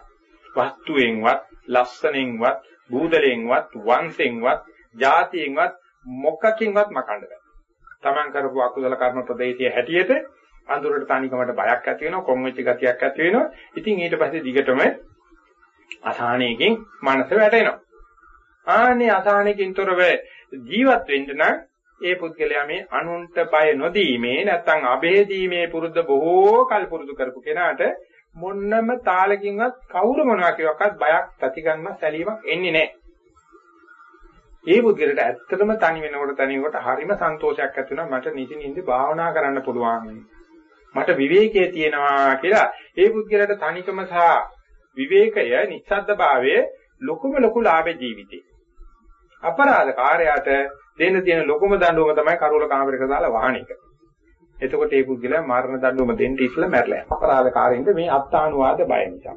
B: වස්තුවෙන්වත් ලස්සනෙන්වත් බූදලෙන්වත් වංශෙන්වත් ජාතියෙන්වත් මොකකින්වත් මකන්න බෑ. Taman කරපු අකුසල කර්ම ප්‍රදේශයේ හැටියට අඳුරට තනිකමට බයක් ඇති වෙනවා, කොන් වෙච්ච ගතියක් ඇති වෙනවා. ඉතින් ඊට පස්සේ දිගටම අසහනයකින් මනස වැටෙනවා. ආනේ අසහනයකින් තොරව ජීවත් වෙන්න නම් ඒ පුද්ගලයා මේ අනුන්ට බය නොදීමේ නැත්නම් අබේදීමේ පුරුද්ද බොහෝ කල් පුරුදු කරපු කෙනාට මොන්නම තාලකින්වත් කවුරු මොනවා කියවක්වත් බයක් ප්‍රතිගන්න සැලීමක් එන්නේ නැහැ. ඒ පුද්ගලට ඇත්තටම තනි වෙනකොට තනි වෙනකොට හරිම සන්තෝෂයක් ඇති වෙනවා මට නිසි නින්ද භාවනා කරන්න පුළුවන්. මට විවේකයේ තියෙනවා කියලා ඒ පුද්ගලට තනිකම සහ විවේකය නිස්සද්ද භාවයේ ලොකුම ලොකු ලාභ ජීවිතේ. අපරාධ කාර්යයට දෙන්න තියෙන ලොකුම දඬුවම තමයි කරුවල කාමරයක දාලා වහන එක. එතකොට මේ පුද්ගලයා මරණ දඬුවම දෙන්න ඉස්සලා මැරලා යනවා. අපරාධකාරින්ද මේ අත්තානුවාද බය නිසා.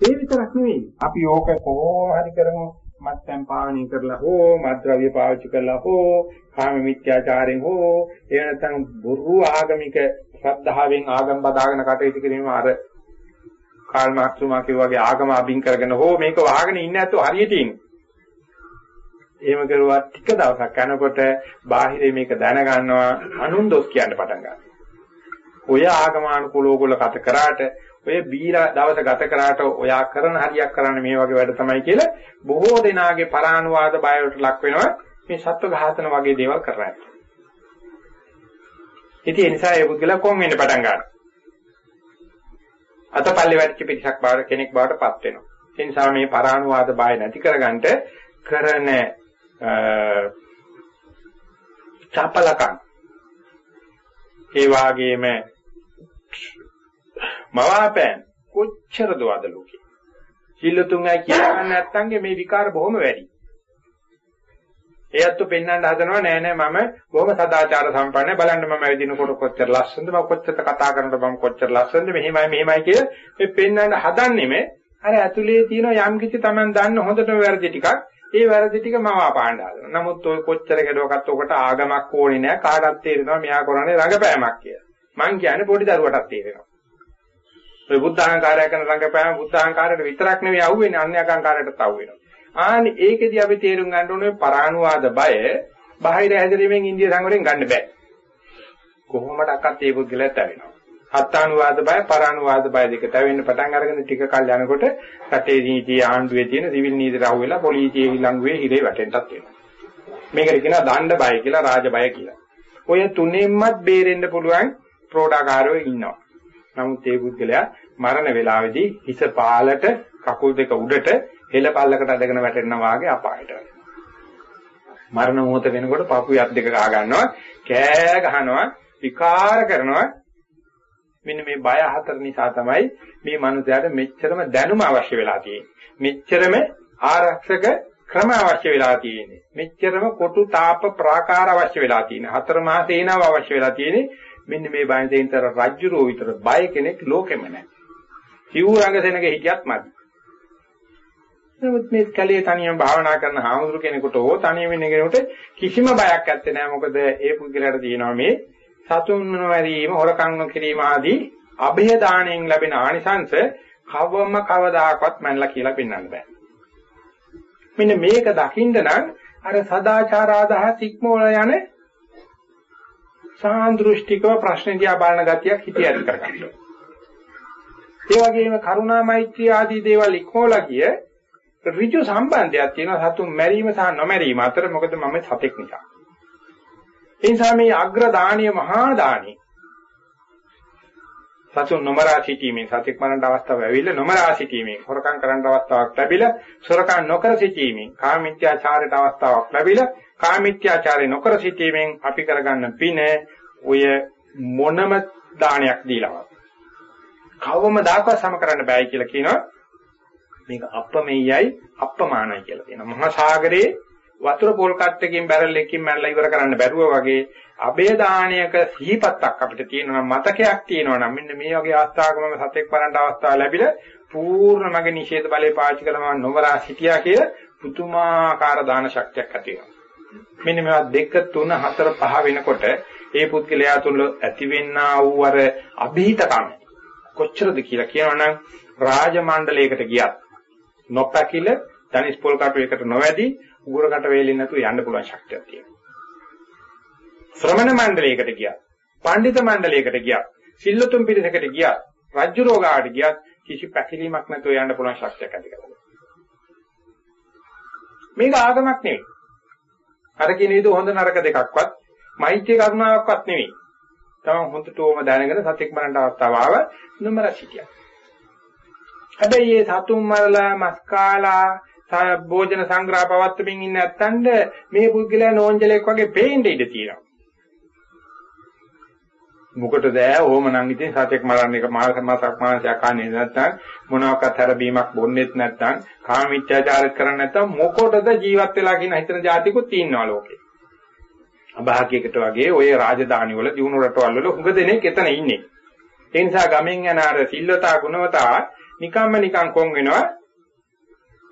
B: ඒ විතරක් නෙවෙයි. අපි ඕක කොහොම හරි කරමු මත්පැන් පානය කරලා හෝ මත්ද්‍රව්‍ය පාවිච්චි කරලා හෝ කාම මිත්‍යාචාරයෙන් හෝ එහෙම නැත්නම් බොරු ආගමික ශ්‍රද්ධාවෙන් ආගම් බදාගෙන කටයුතු කිරීම අර කාල් මාක්ස් තුමා වගේ ආගම අබින් කරගෙන හෝ මේක වහගෙන ඉන්නේ නැතුව හරියට ඉන්නේ. එහෙම කරුවා ටික දවසක් යනකොට බාහිරේ මේක දැනගන්නවා අනුන් දොස් කියන්න පටන් ගන්නවා. ඔය ආගමානුකූලව ඔයගොල්ලෝ කත කරාට ඔය බීලා දවස ගත කරාට ඔයා කරන හරියක් කරන්න මේ වගේ වැඩ තමයි කියලා බොහෝ දෙනාගේ පරානුවාද බයට ලක් වෙනවා මේ සත්ව ඝාතන වගේ දේවල් කරලා. ඉතින් ඒ නිසා ඒ පුද්ගලයා කොම් වෙන්න පටන් ගන්නවා. අතපල්ලේ වැටිච්ච පිටසක් බාර කෙනෙක් බවට පත් වෙනවා. ඒ නිසා මේ පරානුවාද බය නැති කරගන්න කරන චපලකම්. ඒ වාගේම මවාපෑම් කොච්චර දවද ලෝකේ? සිල්ලුතුන් අය කියන්න නැත්තන්ගේ මේ විකාර බොහොම වැඩි. එයත් පෙන්වන්න හදනවා නෑ නෑ මම බොහොම සදාචාර සම්පන්නයි. බලන්න මම ඇවිදිනකොට කොච්චර ලස්සනද මම කොච්චර කතා කරනකොට මම කොච්චර ලස්සනද මෙහෙමයි මෙහෙමයි කියලා මේ පෙන්වන්න හදන්නෙම අර ඇතුලේ තියෙන යම් කිසි Taman දන්න හොඳටම වැරදි ටිකක් ඒ වැරදි ටික මම අපාන්න හදනවා. නමුත් ඔය කොච්චර ගැඩුවකත් ඔකට ආගමක් ඕනේ නෑ කාටවත් තේරෙනවා මෙයා කරන්නේ රඟපෑමක් කියලා. මං කියන්නේ පොඩි දරුවටත් තේරෙනවා. ඔය බුද්ධ අහංකාරය කරන රඟපෑම බුද්ධ අහංකාරයට විතරක් නෙවෙයි අහුවෙන්නේ අන්‍ය අහංකාරයටත් අහුවෙනවා. ආනි ඒකෙදි අපි තේරුම් ගන්න ඕනේ පරානුවාද බය බාහිර හැදිරීමෙන් ඉන්දිය සංවරයෙන් ගන්න බෑ. කොහොමඩක්වත් ඒ පුද්ගලයාට ඇවෙනවා. අත්තානුවාද බය පරානුවාද බය දෙක තැවෙන්න පටන් අරගෙන ටික කල් යනකොට රටේ නීතිය ආණ්ඩුවේ තියෙන සිවිල් නීති රහුව වෙලා පොලිසිය ඊළඟුවේ හිරේ වැටෙන්නත් වෙනවා. මේකට කියනවා දණ්ඩ බය කියලා රාජ බය කියලා. ඔය තුනෙන්මත් බේරෙන්න පුළුවන් ප්‍රෝඩාකාරයෝ ඉන්නවා. නමුත් ඒ පුද්ගලයා මරණ වේලාවේදී හිස පාලට කකුල් දෙක උඩට හෙළ පල්ලකට අදගෙන වැටෙනවා වාගේ අපායට මරණ මොහොත වෙනකොට පපු යක් දෙක ගහ ගන්නවා කෑ ගහනවා විකාර කරනවා මෙන්න මේ බය හතර නිසා තමයි මේ මනුස්සයාට මෙච්චරම දැනුම අවශ්‍ය වෙලා තියෙන්නේ. මෙච්චරම ආරක්ෂක ක්‍රම අවශ්‍ය වෙලා තියෙන්නේ. මෙච්චරම කොටු තාප ප්‍රාකාර අවශ්‍ය වෙලා තියෙන්නේ. හතර මහා සේනාව අවශ්‍ය වෙලා තියෙන්නේ. මෙන්න මේ බයෙන් තේන්තර රජ්ජුරෝ විතර බය කෙනෙක් ලෝකෙම නැහැ. සිව් රංගසෙනක හිටියත් මදි. නමුත් මේ කලයේ තනියම භාවනා කරන හාමුදුරු කෙනෙකුට හෝ තනියම ඉන්න කෙනෙකුට කිසිම බයක් නැත්තේ නෑ මොකද ඒ පුද්ගලයාට තියෙනවා මේ සතුන් නොවැරීම, හොරකම් නොකිරීම ආදී અભය දාණයෙන් ලැබෙන ආනිසංස කවම කවදාකවත් මන්ලා කියලා පෙන්වන්න බෑ. මෙන්න මේක දකින්න නම් අර සදාචාර ආදහස් ඉක්මවල යන සාන්දෘෂ්ටිකව ප්‍රශ්න දිහා බලන ගතියක් හිතේ ඇති කරගන්න. ඒ වගේම කරුණා මෛත්‍රී ආදී දේවල් ඉක්මවලා ගිය ඍජු සම්බන්ධයක් තියෙනවා සතුන් මැරීම සහ නොමැරීම අතර මොකද මම සතෙක් නිසා. ඒ නිසා මේ අග්‍ර දානීය මහා දානීය සතුන් නොමරා සිටීමෙන් සතෙක් මරණ අවස්ථාව ඇවිල්ලා නොමරා සිටීමෙන් හොරකම් කරන්න අවස්ථාවක් ලැබිලා සොරකම් නොකර සිටීමෙන් කාමීත්‍යාචාරයට අවස්ථාවක් ලැබිලා කාමීත්‍යාචාරය නොකර සිටීමෙන් අපි කරගන්න පින ඔය මොනම දානයක් දීලවත්. කවම දාකවත් සම කරන්න බෑ කියලා කියනවා. මේක අපමෙයයි අප්‍රමාණයි කියලා කියනවා. මහා සාගරේ වතුර පොල් කට්ටකින් බැරල් එකකින් මැරලා ඉවර කරන්න බැරුව වගේ අබේ දානයක සිහිපත්තක් අපිට තියෙනවා නම් මතකයක් තියෙනවා නම් මෙන්න මේ වගේ අවස්ථාවක මම සතෙක් වරන්ට අවස්ථාව ලැබිලා පූර්ණ මගේ නිෂේධ බලය පාවිච්චි කළා මම නොවරා සිටියා කියලා පුතුමාකාර දාන ශක්තියක් ඇති වෙනවා. මෙන්න මේවා දෙක තුන හතර පහ වෙනකොට ඒ පුද්ගලයා තුළ ඇතිවෙන්නා වූ අර અભීතකම කොච්චරද කියලා කියනවනම් රාජමණ්ඩලයකට ගියත් නොපැකිල ධනිස් පොල් කටු එකට නොවැඩි උගුරකට වේලෙන්නේ නැතුව යන්න පුළුවන් ශක්තියක් තියෙනවා. ශ්‍රමණ මණ්ඩලයකට ගියත්, පඬිත මණ්ඩලයකට ගියත්, සිල්ලුතුන් පිරිසකට ගියත්, රජ්ජු රෝගාට ගියත් කිසි පැකිලීමක් නැතුව යන්න පුළුවන් ශක්තියක් ඇති කරගන්නවා. මේක ආගමක් නෙවෙයි. අර කියන විදිහ හොඳ නරක දෙකක්වත්, මෛත්‍රී කරුණාවක්වත් නෙවෙයි. තමයි හොඳට ඕම දැනගෙන සත්‍යක් මරන්න අවස්ථාව ආව නොමර සිටියා. හැබැයි මේ සතුන් මරලා මස් කාලා භෝජන සංග්‍රහ පවත්වමින් ඉන්න ඇත්තන්ට මේ පුද්ගලයා නෝන්ජලෙක් වගේ පේන්න ඉඩ තියෙනවා. මොකටද ඕම නම් ඉතින් සතෙක් මරන්න එක මාසක් මාසයක් කන්නේ නැත්තම් මොනවාක්වත් හැරබීමක් බොන්නේත් නැත්තම් කාමීච්ඡාචාර කරන්නේ නැත්තම් මොකටද ජීවත් වෙලා කියන හිතන જાතිකුත් ඉන්නවා ලෝකේ. අභාග්‍යයකට වගේ ওই රාජධානි වල දිනු රටවල් වල හුඟ දෙනෙක් එතන ඉන්නේ. ඒ නිසා ගමෙන් යන අර සිල්වතා ගුණවතා නිකම්ම නිකං කොන් වෙනවා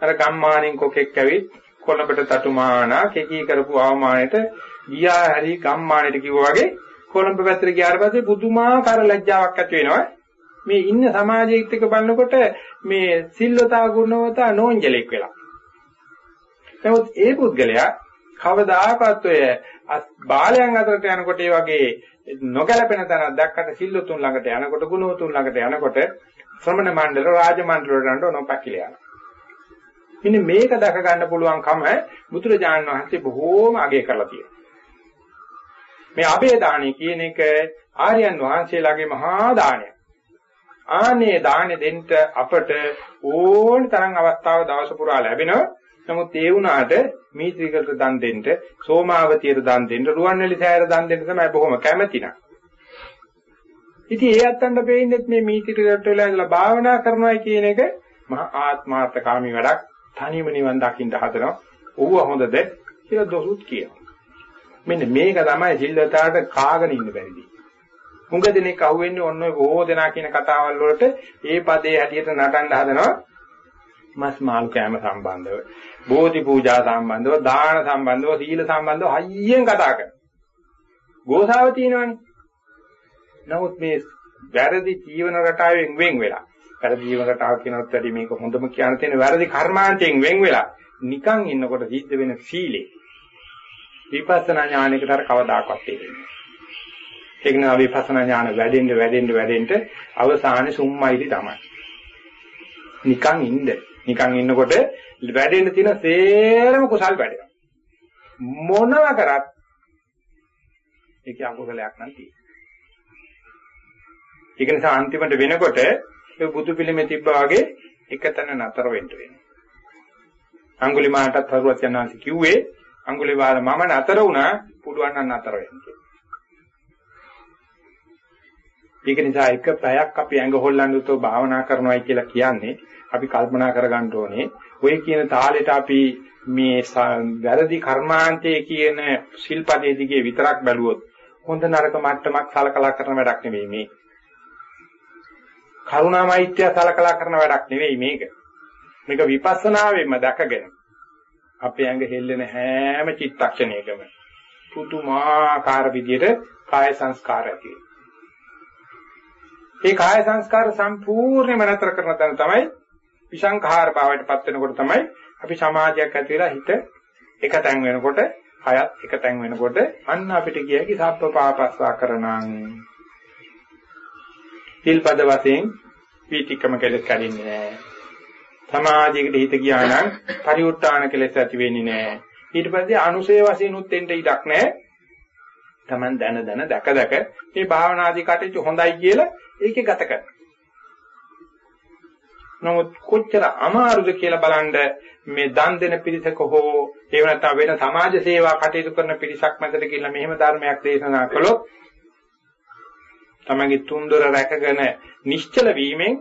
B: අර ගම්මානෙන් කොකෙක් ඇවිත් කොළඹට තටුමානා කෙකී කරපු අවමානයට ගියා හරි ගම්මානෙට කිව්වා වගේ කොළඹ පැත්තට ගියාට පස්සේ පුදුමාකාර ලැජ්ජාවක් ඇති වෙනවා. මේ ඉන්න සමාජයේත් එක බලනකොට මේ සිල්වතා ගුණවතා නෝන්ජලෙක් වෙලා. නමුත් ඒ පුද්ගලයා කවදාකවත් ඔය බාලයන් අතරට යනකොට ඒ වගේ නොගැලපෙන තැනක් දැක්කට සිල්වතුන් ළඟට යනකොට ගුණවතුන් ළඟට යනකොට ශ්‍රමණ මණ්ඩල රාජ මණ්ඩල වලට නොපැකිල යනවා මෙන්න මේක දැක ගන්න පුළුවන්කම බුදුරජාණන් වහන්සේ බොහෝම අගය කරලා තියෙනවා. මේ අබේ දාණය කියන එක ආර්යයන් වහන්සේලාගේ මහා දානයක්. ආනේ දානෙ දෙන්න අපට ඕන තරම් අවස්ථාව දවස පුරා ලැබෙනවා. නමුත් ඒ වුණාට මීත්‍රිකට දන් දෙන්න, සෝමාවතියට දන් දෙන්න, රුවන්වැලි සෑයට දන් දෙන්න තමයි බොහොම කැමැති නා. ඉතින් ඒ අත්තන්ට පෙන්නේ මේ මීත්‍රිකට වෙලා ඉඳලා භාවනා කරනවා කියන එක මහා ආත්මාර්ථකාමී වැඩක්. තනියම නිවන් දකින්න හදනවා. ඌව හොඳද කියලා දොසුත් කියනවා. මෙන්න මේක තමයි සිල්වතාවට කාගෙන ඉන්න බැරිදී. මුඟ දිනෙක අහුවෙන්නේ ඔන්න ඔය බොහෝ දෙනා කියන කතාවල් වලට ඒ පදේ හැටියට නටන්න හදනවා. මස් මාළු කෑම සම්බන්ධව, බෝධි පූජා සම්බන්ධව, දාන සම්බන්ධව, සීල සම්බන්ධව හයියෙන් කතා කරනවා. ගෝසාව තියෙනවනේ. නමුත් මේ වැරදි ජීවන රටාවෙන් වෙන් වෙලා වැරදි ජීවන රටාව කියනවත් වැඩි මේක හොඳම කියන්න තියෙන වැරදි කර්මාන්තයෙන් වෙන් වෙලා නිකන් ඉන්නකොට සිද්ධ වෙන සීලේ විපස්සනා ඥානයකට අර කවදාකවත් තේරෙන්නේ නැහැ. ඒක නා විපස්සනා ඥාන වැඩෙන්න වැඩෙන්න වැඩෙන්න අවසානයේ සුම්මයිලි තමයි. නිකන් ඉන්න. නිකන් ඉන්නකොට වැඩෙන්න තියෙන සේරම කුසල් වැඩෙනවා. මොනවා කරත් ඒකේ අකුසලයක් නම් තියෙනවා. ඒක නිසා අන්තිමට වෙනකොට ඒ බුදු පිළිමේ තිබ්බා වගේ එකතැන නතර වෙන්න වෙනවා. අඟුලිමාලටත් හරුවත් යනවා කිව්වේ අඟුලිමාල මම නතර වුණා පුළුවන් නම් නතර වෙන්න කියලා. ඒක නිසා එක පැයක් අපි ඇඟ හොල්ලන්න උතෝ භාවනා කරනවායි කියලා කියන්නේ අපි කල්පනා කරගන්න ඕනේ ඔය කියන තාලෙට අපි මේ වැරදි කර්මාන්තයේ කියන ශිල්පදේ දිගේ විතරක් බැලුවොත් හොඳ නරක මට්ටමක් සලකලා කරන වැඩක් නෙවෙයි මේ. කරුණා මෛත්‍රිය සලකලා කරන වැඩක් නෙවෙයි මේක. මේක විපස්සනාවෙන්ම දැකගෙන අපේ ඇඟ හෙල්ලෙන හැම චිත්තක්ෂණයකම පුදුමාකාර විදියට කාය සංස්කාර ඇති ඒ කාය සංස්කාර සම්පූර්ණයෙන්ම නතර කරන තැන තමයි විසංඛාර භාවයට පත් වෙනකොට තමයි අපි සමාජයක් ඇති වෙලා හිත එකතෙන් වෙනකොට හයත් එකතෙන් වෙනකොට අන්න අපිට කියකි සබ්බ පාපස්සා කරනං සිල්පද වශයෙන් පීතිකම කෙලෙස් කැඩෙන්නේ නැහැ. සමාධියකට හිත ගියා නම් පරිඋත් ทาน කෙලෙස් ඇති වෙන්නේ නැහැ. ඊට පස්සේ අනුසය වශයෙන් උත් එන්න ඉඩක් නැහැ. Taman දන දන දැක දැක මේ භාවනාදී කටයුතු හොඳයි කියලා ඒකේ ගත කරනවා. නමුත් කොච්චර අමාරුද කියලා බලන්න මේ දන් දෙන පිරිසක හෝ එහෙම නැත්නම් වෙන සමාජ සේවා කටයුතු කරන පිරිසක් මැදට ගිහිල්ලා මෙහෙම ධර්මයක් දේශනා කළොත් තමගේ තුන්දොර රැකගෙන නිශ්චල වීමෙන්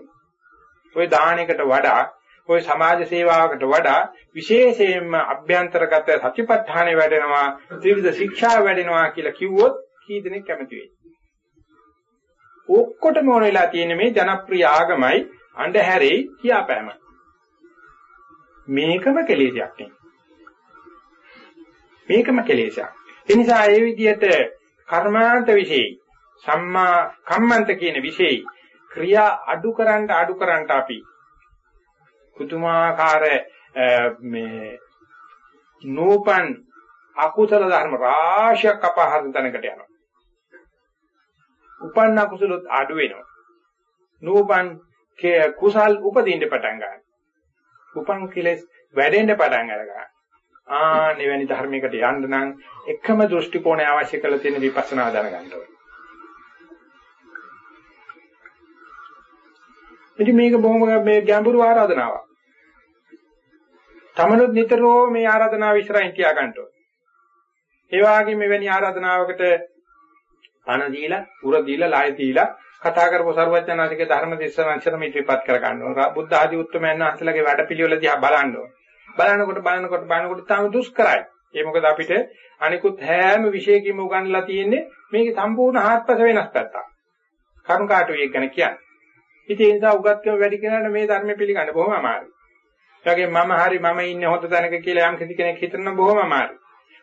B: ওই දානයකට වඩා ওই සමාජ සේවාවකට වඩා විශේෂයෙන්ම අභ්‍යන්තරගත සතිපට්ඨානෙ වැඩෙනවා ත්‍රිවිධ ශික්ෂා වැඩෙනවා කියලා කිව්වොත් කී දෙනෙක් කැමති වෙයි? ඔක්කොටම ඕන වෙලා තියෙන මේ ජනප්‍රිය ආගමයි අන්ධහැරේ කියාපෑම. මේකම කෙලෙසයක් නේ. මේකම කෙලෙසයක්. ඒ නිසා ඒ විදිහට කර්මාන්ත විශේෂයි සම්මා කම්මන්ත කියන વિશેයි ක්‍රියා අඩු කරන්න අඩු කරන්න අපි පුදුමාකාර මේ නූපන් අකුසල ධර්ම රාශියක් අපහාර තැනකට යනවා. උපන්න කුසලොත් අඩු වෙනවා. නූපන් කුසල් උපදින්න පටන් ගන්නවා. උපන් කෙලස් වැඩෙන්න පටන් ගන්නවා. ආ නිවැරදි ධර්මයකට යන්න නම් එකම දෘෂ්ටි කෝණය අවශ්‍ය කරලා තියෙන විපස්සනා දැනගන්න ඕනේ. ඉතින් මේක බොහොම මේ ගැඹුරු ආරාධනාවක්. තමනුත් නිතරම මේ ආරාධනාව ඉස්සරහින් තියා ගන්න ඕනේ. ඒ වගේම මෙවැනි ආරාධනාවකට පණ දීලා, උර දීලා, ලාය දීලා කතා කරපු සර්වඥාන්සේගේ ධර්ම දේශනා අක්ෂරම ඉදිරිපත් කර ගන්න ඕනේ. බුද්ධ ආදී උත්තරමයන් වහන්සේලාගේ වැඩපිළිවෙල දිහා බලන්න ඕනේ. බලනකොට බලනකොට බලනකොට තාම දුෂ්කරයි. ඒ මොකද අපිට අනිකුත් හැම විශේෂකින්ම උගන්ලා තියෙන්නේ මේකේ සම්පූර්ණ හාත්පස වෙනස් පැත්තක්. කරුණ කාටු එක ගැන කියන්නේ. ඉතින් ඒ නිසා උගත්කම වැඩි කෙනාට මේ ධර්ම පිළිගන්න බොහොම අමාරුයි. ඒ වගේම මම හරි මම ඉන්නේ හොඳ තැනක කියලා යම් කිසි කෙනෙක් හිතන බොහොම අමාරුයි.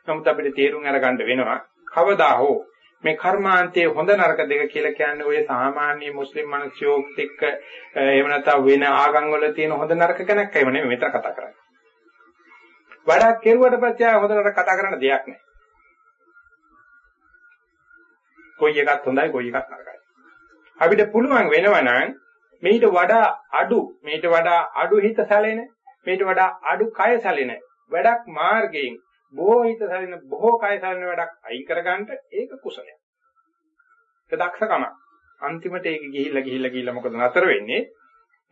B: නමුත් අපිට තේරුම් අරගන්න වෙනවා කවදා හෝ මේ කර්මාන්තයේ හොඳ නරක දෙක කියලා කියන්නේ ඔය සාමාන්‍ය මුස්ලිම් මිනිස්සුયો එක්ක එහෙම නැත්නම් වෙන ආගම් වල තියෙන හොඳ නරක කෙනෙක් ඒව නෙමෙයි මෙතන කතා කරන්නේ. වඩා කෙරුවට පස්සේ හොඳ නරක කතා කරන්න දෙයක් නැහැ. කොයි එකක් හොඳයි කොයි එකක් නරකයි. අපිට පුළුවන් වෙනවනම් මේට වඩා අඩු මේට වඩා අඩු හිත සැලෙන මේට වඩා අඩු කය සැලෙන වැඩක් මාර්ගයෙන් බොහෝ හිත සැලෙන බොහෝ කය සැලෙන වැඩක් අයින් කරගන්න ඒක කුසලයක්. ඒක දක්ෂකම. අන්තිමට ඒක ගිහිල්ලා ගිහිල්ලා ගිහිල්ලා මොකද නතර වෙන්නේ?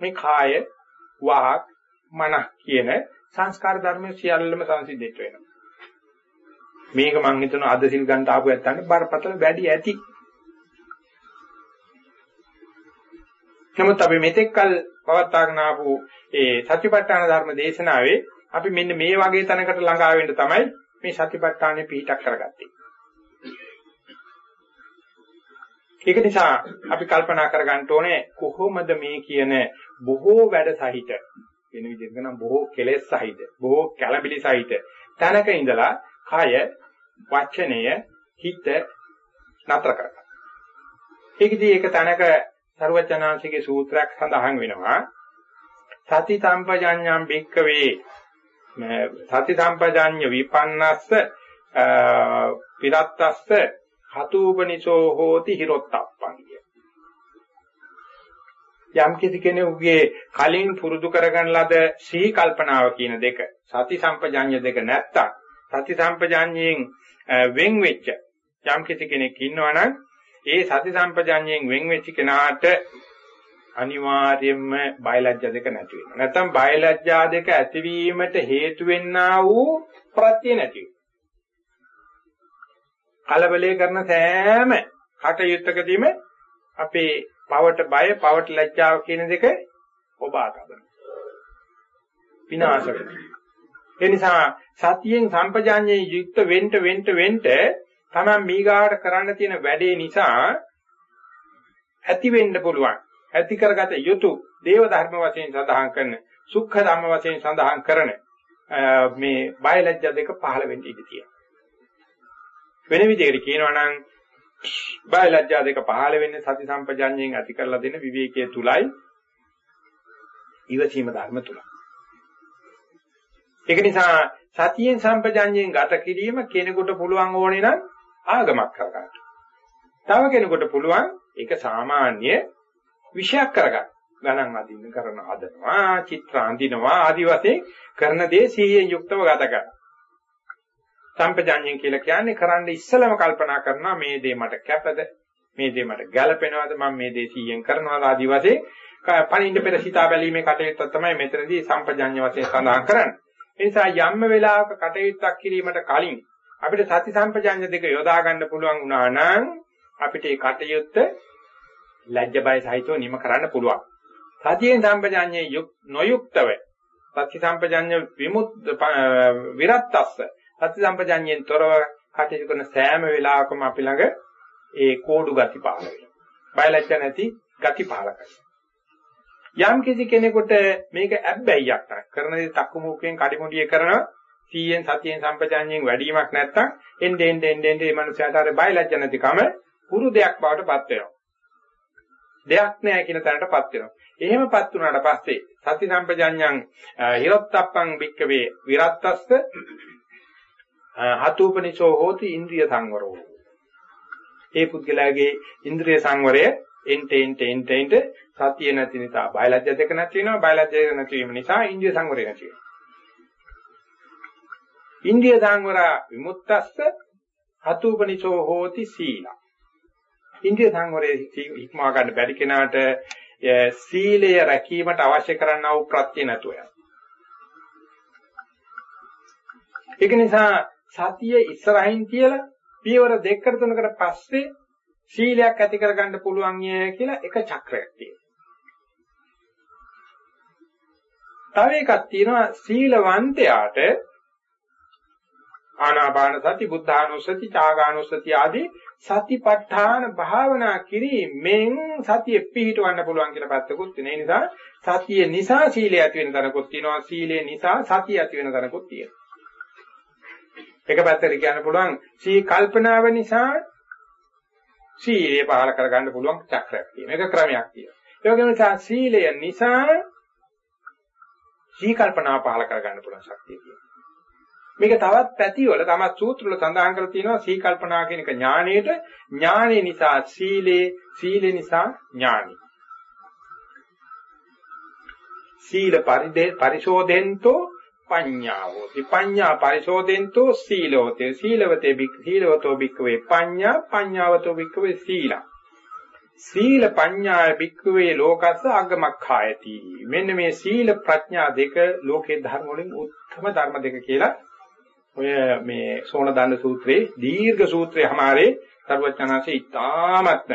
B: මේ කාය වාක් මන කියන සංස්කාර ධර්ම සියල්ලම සංසිද්ධෙත් වෙනවා. මේක මං හිතනවා අද සිල් ගන්න ආපු ඇත්තන්ට බරපතල වැඩි ඇති. නමුත් අපි මෙතෙක්කල් පවත්වාගෙන ආපු ඒ සත්‍යපට්ඨාන ධර්ම දේශනාවේ අපි මෙන්න මේ වගේ තැනකට ළඟා වෙන්න තමයි මේ සත්‍යපට්ඨානෙ පිහිටක් කරගත්තේ. ඒක නිසා අපි කල්පනා කරගන්න ඕනේ කොහොමද මේ කියන බොහෝ වැඩ සහිත වෙන විදිහකට නම් බොහෝ කෙලෙස් සහිත බොහෝ කැළඹිලි සහිත තැනක ඉඳලා කය වචනය හිත නතර කරගන්න. ඒකදී ඒක තැනක සර්වචනාංශිකේ සූත්‍රයක් සඳහන් වෙනවා. සති සම්පජඤ්ඤම් භික්කවේ. සති සම්පජඤ්ඤ විපන්නස්ස පිරත්තස්ස හතුූපනිසෝ හෝති හිරොත්තප්පං යම් කිසි කෙනෙකුගේ කලින් පුරුදු කරගන්න ලද සිහි කල්පනාව කියන දෙක සති සම්පජඤ්ඤ දෙක නැත්තම් සති සම්පජඤ්ඤයෙන් වෙන් වෙච්ච යම් කිසි කෙනෙක් ඉන්නවනම් ඒ සති සම්පජඤ්ඤයෙන් වෙන් වෙච්ච කෙනාට අනිවාර්යයෙන්ම බයලජ්ජා දෙක නැති වෙනවා. නැත්තම් බයලජ්ජා දෙක ඇතිවීමට හේතු වෙන්නා වූ ප්‍රත්‍ය නැති කලබලේ කරන සෑම කටයුත්තකදීම අපේ පවට බය, පවට ලැජ්ජාව කියන දෙක ඔබා ගන්නවා. විනාශ වෙනවා. ඒ නිසා සතියෙන් සම්පජාඤ්ඤේ යුක්ත වෙන්න වෙන්න වෙන්න තමන් මීගාවට කරන්න තියෙන වැඩේ නිසා ඇති වෙන්න පුළුවන්. ඇති කරගත යුතු දේව ධර්ම වශයෙන් සඳහන් කරන සුඛ ධම්ම වශයෙන් සඳහන් කරන මේ බයලජ්ජා දෙක පහළ වෙන්න ඉඩ තියෙනවා. වෙන විදිහකට කියනවා නම් බයලජ්ජා දෙක පහළ වෙන්නේ සති සම්පජඤ්ඤයෙන් ඇති කරලා දෙන විවේකයේ තුලයි ඉවසීම ධර්ම තුලයි. ඒක නිසා සතියෙන් සම්පජඤ්ඤයෙන් ගත කිරීම කෙනෙකුට පුළුවන් ඕනේ නම් ආගමක් කරගන්න. තව කෙනෙකුට පුළුවන් ඒක සාමාන්‍ය විෂයක් කරගන්න. ගණන් අදින්න කරන අදනවා, චිත්‍ර අඳිනවා ආදි වශයෙන් කරන දේ සීයෙන් යුක්තව ගත කරනවා. සම්පජාඤ්ඤය කියලා කියන්නේ කරන්න ඉස්සලම කල්පනා කරනවා මේ දේ මට කැපද මේ දේ මට ගැළපෙනවද මම මේ දේ සීයෙන් කරනවාද ආදි වශයෙන් පණින්න පෙර සිතා බැලීමේ කටයුත්ත තමයි මෙතනදී සම්පජාඤ්ඤ වශයෙන් සඳහන් කරන්නේ. ඒ නිසා යම්ම වෙලාවක කටයුත්තක් කිරීමට කලින් අපිට සති සම්පජාඤ්ඤ දෙක යොදා ගන්න පුළුවන් වුණා නම් අපිට ඒ කටයුත්ත ලැජ්ජ බය සහිතව නිම කරන්න පුළුවන්. සතියෙන් සම්පජාඤ්ඤේ නොයුක්තව සති සම්පජාඤ්ඤ විමුත් විරත්තස්ස සති සම්පජාඤ්ඤයෙන් තොරව කටයුතු කරන සෑම වෙලාවකම අපි ළඟ ඒ කෝඩු ගති පහළ වෙනවා. බයලජ්ජ නැති ගති පහළ කරනවා. යම් කිසි කෙනෙකුට මේක ඇබ්බැහියක් නක් කරන දේ තක්කමුකෙන් කඩිමුඩිය කරනවා 100න් සතියෙන් සම්පජාඤ්ඤයෙන් වැඩිවීමක් නැත්තම් එnde ende ende ende මේ මනුස්සයාට අර බයලජ්ජ නැතිකම පුරු දෙයක් බවට පත් වෙනවා. දෙයක් නෑ කියන තැනටපත් වෙනවා. එහෙමපත් වුණාට පස්සේ සති සම්පජාඤ්ඤං හිරොත්තප්පං භික්කවේ විරත්තස්ස හතුපනිසෝ හෝති ඉන්ද්‍රිය සංවරෝ. ඒ පුද්ගලයාගේ ඉන්ද්‍රිය සංවරය එන්ට එන්ට එන්ට එන්ට සතිය නැති නිසා බයලජ්‍ය දෙක නැති වෙනවා බයලජ්‍ය නැති වීම නිසා ඉන්ද්‍රිය සංවරය නැති වෙනවා. ඉන්ද්‍රිය සංවර විමුක්තස්ස හතුපනිසෝ හෝති සීලා. ඉන්ද්‍රිය සංවරයේ ඉක්මවා ගන්න බැරි කෙනාට සීලය රැකීමට අවශ්‍ය කරන්නා වූ ප්‍රත්‍ය නැතුව යනවා. ඒක නිසා සතිය ඉස්සරහින් කියලා පියවර දෙකකට තුනකට පස්සේ සීලයක් ඇති කරගන්න පුළුවන් කියලා එක චක්‍රයක් තියෙනවා. තව එකක් තියෙනවා සීලවන්තයාට ආනාපාන සති බුද්ධානුස්සති චාගානුස්සති ආදී සතිපට්ඨාන භාවනා කිරීමෙන් සතිය පිහිටවන්න පුළුවන් කියලා පැත්තකුත් තියෙන. ඒ නිසා සතිය නිසා සීලය ඇති වෙන තරකුත් තියෙනවා. සීලය නිසා සතිය ඇති වෙන තරකුත් තියෙනවා. එක පැත්තකට කියන්න පුළුවන් සී කල්පනාව නිසා සීලය පහල කරගන්න පුළුවන් චක්‍රයක් තියෙනවා. ඒක ක්‍රමයක් තියෙනවා. ඒ වගේම සීලය නිසා සී කල්පනාව පහල කරගන්න පුළුවන් ශක්තිය තියෙනවා. මේක තවත් පැතිවල තමත් සූත්‍රවල සඳහන් කරලා තියෙනවා සී කල්පනා කියන එක ඥානයේට ඥානෙ නිසා සීලේ සීලේ නිසා ඥානෙ. සීල පරිදේ පරිශෝධෙන්තෝ පඤ්ඤාවෝ. විපඤ්ඤා පරිශෝධෙන්තෝ සීලෝතේ. සීලවතේ බික් සීලවතෝ බික්කවේ පඤ්ඤා පඤ්ඤාවතෝ බික්කවේ සීලා. සීල පඤ්ඤා බික්කවේ ලෝකස්ස අගමක්ඛායති. මෙන්න මේ සීල ප්‍රඥා දෙක ලෝකේ ධර්ම වලින් උත්තම ධර්ම දෙක කියලා ඔය මේ සෝන දණ්ඩ සූත්‍රයේ දීර්ඝ සූත්‍රයේ හැමාරේ සර්වඥාන්සේ ඉතාමත්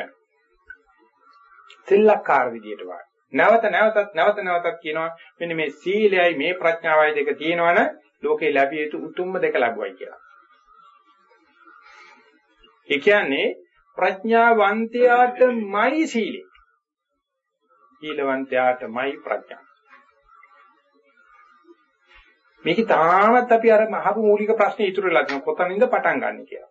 B: සිල්ලක්කාර විදියට වායි. නැවත නැවතත් නැවත නැවතත් කියනවා මෙන්න මේ සීලයයි මේ ප්‍රඥාවයි දෙක තියෙනවනේ ලෝකේ ලැබිය යුතු උතුම්ම දෙක ලැබුවයි කියලා. ඒ කියන්නේ ප්‍රඥාවන්තයාටමයි සීලය. සීලවන්තයාටමයි ප්‍රඥා. මේක තාමත් අපි අර මහපු මූලික ප්‍රශ්නේ ඉතුරු වෙලා තියෙනවා කොතනින්ද පටන් ගන්න කියලා.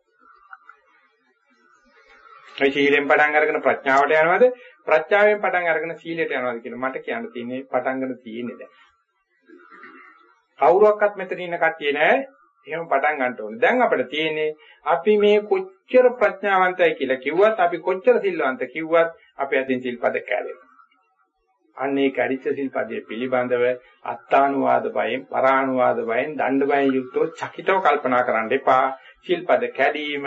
B: මේ සීලෙන් පටන් අරගෙන ප්‍රඥාවට යනවද ප්‍රඥාවෙන් පටන් අරගෙන සීලයට යනවද කියලා මට කියන්න තියෙන්නේ පටන් ගන්න තියෙන්නේ දැන්. කවුරුවක්වත් මෙතන ඉන්න කට්ටිය නෑ. එහෙම පටන් ගන්න ඕනේ. දැන් අපිට තියෙන්නේ අපි මේ කොච්චර ප්‍රඥාවන්තයි කියලා කිව්වත් අපි කොච්චර සිල්වන්ත කිව්වත් අපි අතින් සිල්පද කැඩෙනවා. අන්නේ කැඩිච්ච සිල්පදයේ පිළිබඳව අත්තානුවාද බයෙන් පරානුවාද බයෙන් දණ්ඩ බයෙන් යුක්තව චකිතව කල්පනා කරන්න එපා. සිල්පද කැඩීම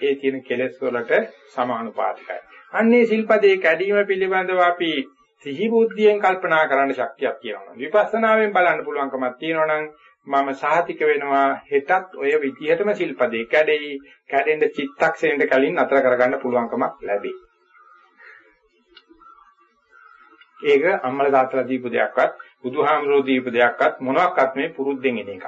B: ඒ තියෙන කෙලෙස් වලට සමානුපාතිකයි. අන්නේ සිල්පදේ කැඩීම පිළිබඳව අපි සිහි බුද්ධියෙන් කල්පනා කරන්න ශක්තියක් තියෙනවා. විපස්සනාවෙන් බලන්න පුළුවන්කමක් තියෙනවා නම් මම සාහිතික වෙනවා හෙටත් ඔය විදිහටම සිල්පදේ කැඩෙයි. කැඩෙන්න චිත්තක්ෂණයට කලින් අතර කරගන්න පුළුවන්කමක් ලැබෙයි. ඒක අම්මලා තාත්තලා දීපු දෙයක්වත් බුදුහාමුදුරුවෝ දීපු දෙයක්වත් මොනවාක්වත් මේ පුරුද්දෙන් එන එකක්.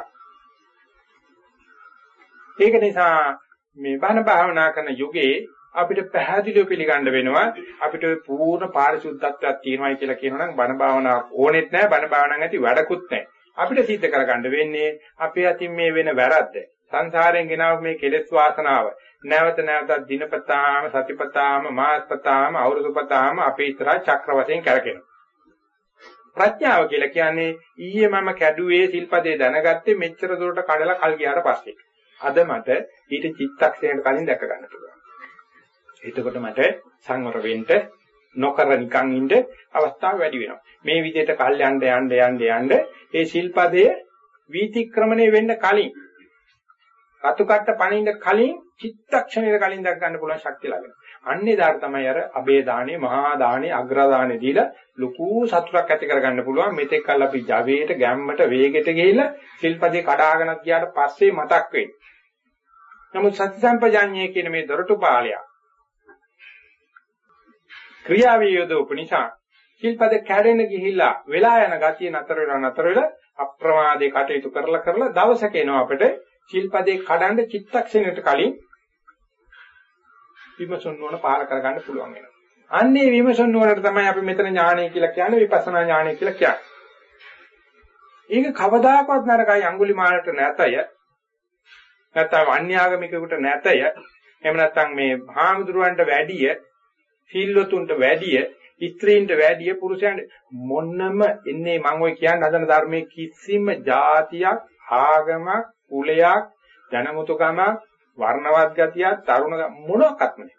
B: ඒක නිසා මේ බණ භාවනා කරන යුගයේ අපිට පැහැදිලිව පිළිගන්න වෙනවා අපිට පූර්ණ පාරිශුද්ධත්වයක් තියෙනවායි කියලා කියනනම් බණ භාවනාවක් ඕනෙත් නැහැ බණ භාවනාවක් ඇති වැඩකුත් නැහැ. අපිට සිද්ධ කරගන්න වෙන්නේ අපේ අතින් මේ වෙන වැරද්ද. සංසාරයෙන් ගෙනාව මේ කෙලෙස් වාසනාව නැවත නැවතත් දිනපතාම සතිපතාම මාසපතාම අවුරුදුපතාම අපේ ඉතරා චක්‍ර වශයෙන් කරකිනවා. ප්‍රඥාව කියලා කියන්නේ ඊයේ මම කැඩුවේ සිල්පදේ දැනගත්තේ මෙච්චර දුරට කඩලා කල් ගියාට පස්සේ. අද මට ඊට චිත්තක්ෂණයට කලින් දැක ගන්න පුළුවන්. එතකොට මට සංවර වෙන්න නොකර නිකන් ඉන්න අවස්ථාව වැඩි වෙනවා. මේ විදිහට කල් යන්න යන්න යන්න යන්න ඒ ශිල්පදයේ වීතික්‍රමණය වෙන්න කලින් රතු කට්ට පණින්න කලින් චිත්තක්ෂණයක කලින් දක් ගන්න පුළුවන් ශක්තිය ලැබෙනවා. අන්නේ දාට තමයි අර අබේ දාණය, මහා දාණය, අග්‍ර දාණය දීලා ලොකු සතුටක් ඇති කරගන්න පුළුවන්. මෙතෙක් කල් අපි ජවයට, ගැම්මට, වේගෙට ගිහිල්ලා ශිල්පදේ කඩාගෙන ගියාට පස්සේ මතක් වෙන්නේ. නමුත් සති සම්පජාඤ්ඤය කියන මේ දොරටු පාලය ක්‍රියාවේ යොදවපු නිසා ශිල්පද කැඩෙන ගිහිල්ලා වෙලා යන ගතිය නතර වෙලා නතර වෙලා අප්‍රමාදේ කටයුතු කරලා කරලා දවසක එනවා අපිට ශිල්පදේ කඩන්න චිත්තක්ෂණයට කලින් විමසුන් නොවන පාල කරගන්න පුළුවන් වෙනවා. අන්නේ විමසුන් නොවනට තමයි අපි මෙතන ඥානය කියලා කියන්නේ විපස්සනා ඥානය කියලා කියන්නේ. ඒක කවදාකවත් නරකයි අඟුලිමාලට නැතය. නැත්නම් අන්‍යාගමිකයෙකුට නැතය. එහෙම නැත්නම් මේ හාමුදුරුවන්ට වැඩිය, සීල්වතුන්ට වැඩිය, ස්ත්‍රීන්ට වැඩිය පුරුෂයන්ට මොන්නම එන්නේ මම ඔය කියන්න හදන ධර්මයේ කිසිම જાතියක්, ආගමක්, කුලයක්, ජනමුතුකමක්, වර්ණවත් ගතියක්, තරුණ මොනක්වත් නැහැ.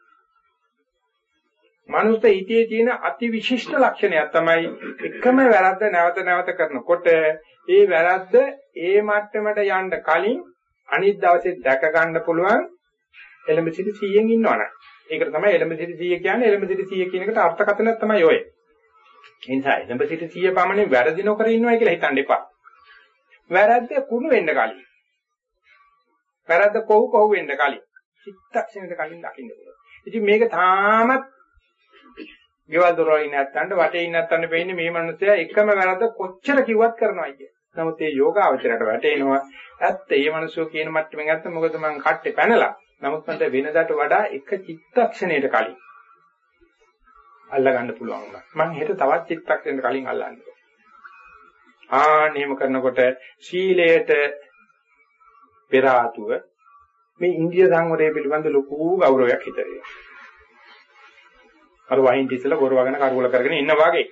B: මනුස්ස හිතේ තියෙන අති විශිෂ්ට ලක්ෂණයක් තමයි එකම වැරද්ද නැවත නැවත කරනකොට ඒ වැරද්ද ඒ මට්ටමට යන්න කලින් අනිත් දවසේ දැක ගන්න පුළුවන් එලඹ සිටි 100න් ඉන්නවනේ. ඒකට තමයි එලඹ සිටි 100 කියන්නේ එලඹ සිටි 100 කියන එකට අර්ථකථනයක් තමයි ඔය. ඒ නිසා එලඹ සිටි 100 පමණින් වැරදි නොකර ඉන්නවා කියලා හිතන්න එපා. වැරද්ද කුණු වෙන්න කලින්. වැරද්ද කොහො කොහො වෙන්න කලින්. චිත්තක්ෂණයට කලින් දකින්න පුළුවන්. ඉතින් මේක තාමත් ගෙවල් දොරවල් ඉන්න නැත්තන්ට වටේ ඉන්න නැත්තන්ට වෙන්නේ මේ මිනිස්සයා එකම වැරද්ද කොච්චර කිව්වත් කරනවා කිය. නමුත් මේ යෝගාවචරයට වැටෙනවා ඇත්ත මේ මිනිස්සු කියන මට්ටමින් ඇත්ත මොකද මං කට්ටේ පැනලා. නමුත් මට වෙනදාට වඩා එක චිත්තක්ෂණයට කලින් අල්ලා ගන්න පුළුවන් වුණා. මං හෙට තවත් චිත්තක්ෂණයකට කලින් අල්ලන්න ඕනේ. ආන්නේම කරනකොට සීලයට පෙර ආතුව මේ ඉන්දිය සංවරය පිළිබඳ ලොකු ගෞරවයක් හිතේ. අර වහින් තිස්සලා ගොරවගෙන කරවල කරගෙන ඉන්න වාගේ.